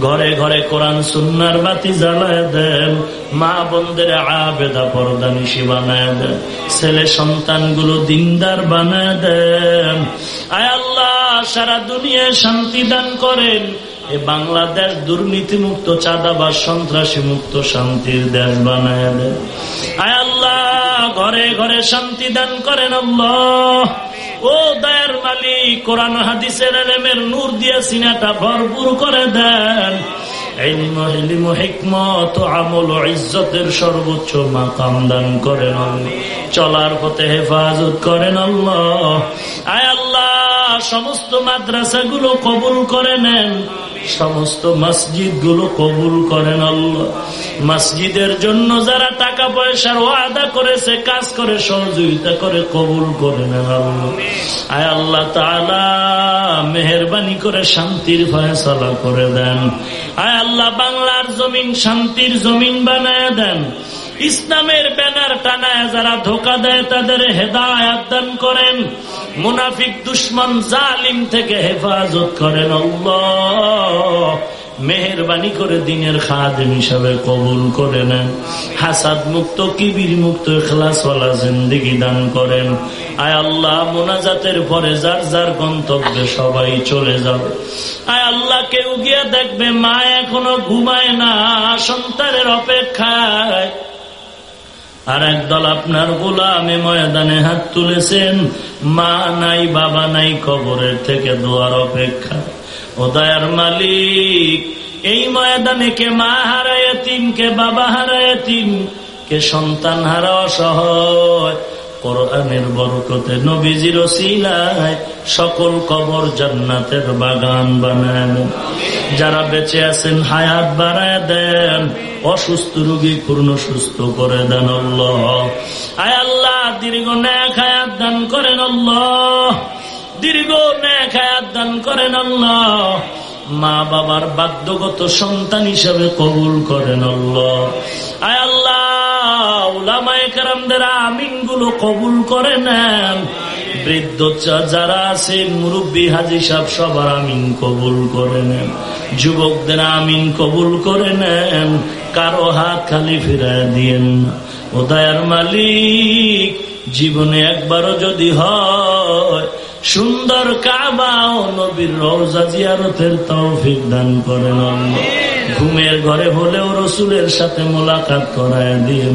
ঘরে ঘরে কোরআন, সুন্নার বাতি জ্বালায় দেন। মা বন্ধের আবেদা পরদানিসি বানায় দেন। ছেলে সন্তান সন্তানগুলো দিনদার বানায় দেন। আয় আল্লাহ, সারা দুনিয়ায় শান্তি দান করেন। এ বাংলাদেশ দুর্নীতি মুক্ত বা সন্ত্রাসী মুক্ত শান্তির দেশ বানায় দেন আয় আল্লাহ, ঘরে ঘরে শান্তি দান করেন আল্লাহ। ও দয়ার মালিক, কোরআন, হাদিসের এলেমের নূর দিয়ে সিনাটা ভরপুর করে দেন। সর্বোচ্চ মাকাম দান করেন চলার পথে হেফাজত করেন আল্লাহ। আয় আল্লাহ, সমস্ত মাদ্রাসাগুলো কবুল করে নেন। সমস্ত মসজিদগুলো কবুল করেন আল্লাহ। মসজিদের জন্য যারা টাকা পয়সার ওয়াদা করেছে, কাজ করে, সহযোগিতা করে, কবুল করে নেন আল্লাহ। আয় আল্লাহ মেহরবানি করে শান্তির ফয়সালা করে দেন। আয় আল্লাহ বাংলার জমিন শান্তির জমিন বানায় দেন। ইসলামের ব্যানার টানায় যারা ধোকা দেয় তাদের হেদায়াত দান করেন। মুনাফিক দুশ্মন জালিম থেকে হেফাজত করেন মেহরবানি করে দিনের খাদেম হিসাবে কবুল করে নেন। হাসাদ মুক্ত, কিবির মুক্ত খেলাসওয়ালা জিন্দিগি দান করেন। আয় আল্লাহ, মোনাজাতের পরে যার যার গন্তব্যে সবাই চলে যাবে। আয় আল্লাহ, কেউ গিয়া দেখবে মা এখনও ঘুমায় না, সন্তানের অপেক্ষায়। আর একদল আপনার গোলামে ময়দানে হাত তুলেছেন। মা নাই, বাবা নাই, কবরের থেকে দোয়ার অপেক্ষা। ও দয়ার মালিক, এই ময়দানে কে মা হারায় তিন, কে বাবা হারায় তিন, কে সন্তান হারা অসহায়। কোরআনের বরকতে নবীজির সিলায় সকল কবর জান্নাতের বাগান বানায়। যারা বেঁচে আছেন, হায়াত বাড়ায় দেন, অসুস্থ রোগী পূর্ণ সুস্থ করে দেন আয় আল্লাহ, দীর্ঘ ন্যাক হায়াত দান করেন আল্লাহ। দীর্ঘ ন্যাক হায়াত দান করেন আল্লাহ। মা বাবার বাধ্যগত সন্তান হিসাবে কবুল করেন আল্লাহ। আয় আল্লাহ আমিনগুলো কবুল করে নেন। বৃদ্ধ যারা মুরব্বী হাজি সবার আমিন কবুল করে নেন। যুবকদের আমিন কবুল করে নেন। কারও হাত খালি ফিরায় দিয়েন ও দয়ার মালিক, জীবনে একবারও যদি হয়, সুন্দর কাবা ও নবীর রওজা জিয়ারতের তৌফিক দান করেন ঘুমের ঘরে হলেও রসুলের সাথে মোলাকাত করায় দিয়ে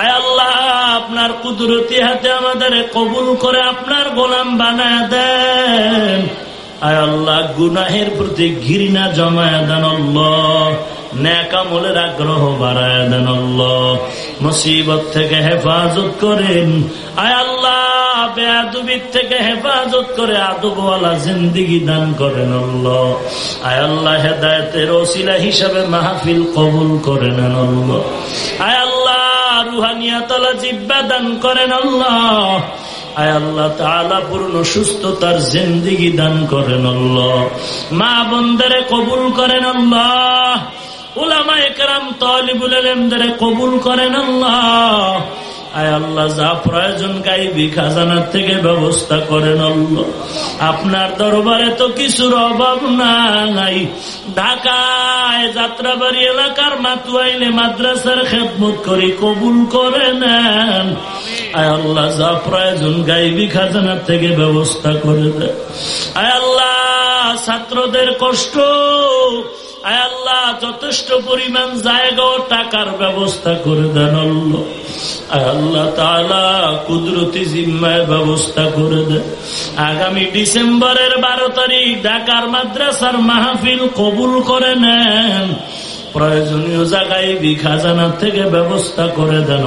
আয় আল্লাহ, আপনার কুদরতি হাতে আমাদের কবুল করে আপনার গোলাম বানায় দেন। আয় আল্লাহ, গুনাহের প্রতি ঘৃণা জমায় দেন ন্যাকামলের আগ্রহ বাড়ায় দেন মুসিবত থেকে হেফাজত করেন। আয় আল্লাহ বেআবির থেকে হেফাজত করে আদবওয়ালা জিন্দিগি দান করেন আল্লাহ। আয় আল্লাহ হেদায়তের ওসিলা হিসাবে মাহফিল কবুল করে নেন আল্লাহ। আয় আল্লাহ রুহানিয়াতলা জিব্বা দান করেন আল্লাহ। আয় আল্লাহ তালা পূর্ণ সুস্থতার জিন্দিগি দান করেন আল্লাহ। মা বন্দরে কবুল করেন আল্লাহ। ওলামা একরাম তলিবুল কবুল করেন আল্লাহ। আয় আল্লাহ, যা প্রয়োজন গাইবি, খাজানার থেকে ব্যবস্থা করেন আল্লাহ। আপনার দরবারে তো কিছুর অভাব নাই। ঢাকায় যাত্রাবাড়ি এলাকার মাতু মাতুয়াইলে মাদ্রাসার খেদমত করি কবুল করে নেন। আয় আল্লাহ, যা প্রয়োজন গাইবি, খাজানার থেকে ব্যবস্থা করে দেয় আয় আল্লাহ, ছাত্রদের কষ্ট আল্লাহ, যথেষ্ট পরিমাণ জায়গা ও টাকার ব্যবস্থা করে দেন আল্লাহ। তালা কুদরতি জিম্মায় ব্যবস্থা করে দেন। আগামী ডিসেম্বরের বারো তারিখ ঢাকার মাদ্রাসার মাহফিল কবুল করে নেন। প্রয়োজনীয় জায়গায় বিখাজানার থেকে ব্যবস্থা করে দেন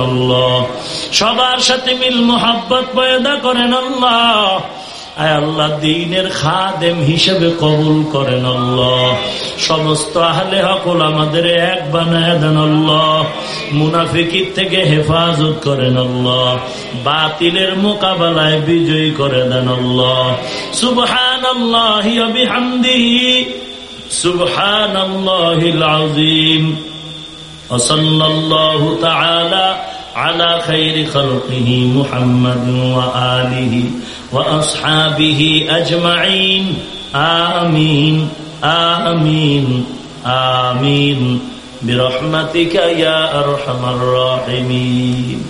সবার সাথে মিল মোহাব্বত পয়দা করেন আল্লাহ। আল্লাহ দিনের খাদেম হিসেবে কবুল করেন আল্লাহ সমস্ত আহলে হকল আমাদের এক বানায় দেন আল্লাহ মুনাফিকির থেকে হেফাজত করেন আল্লাহ বাতিলের মোকাবেলায় বিজয়ী করে দেন আল্লাহ সুবহান আল্লাহ বিহামদিহি سبحان الله العظيم وصلى الله تعالى على خير خلقه محمد وآله وأصحابه أجمعين. آمين. آمين. آمين. برحمتك يا أرحم الراحمين.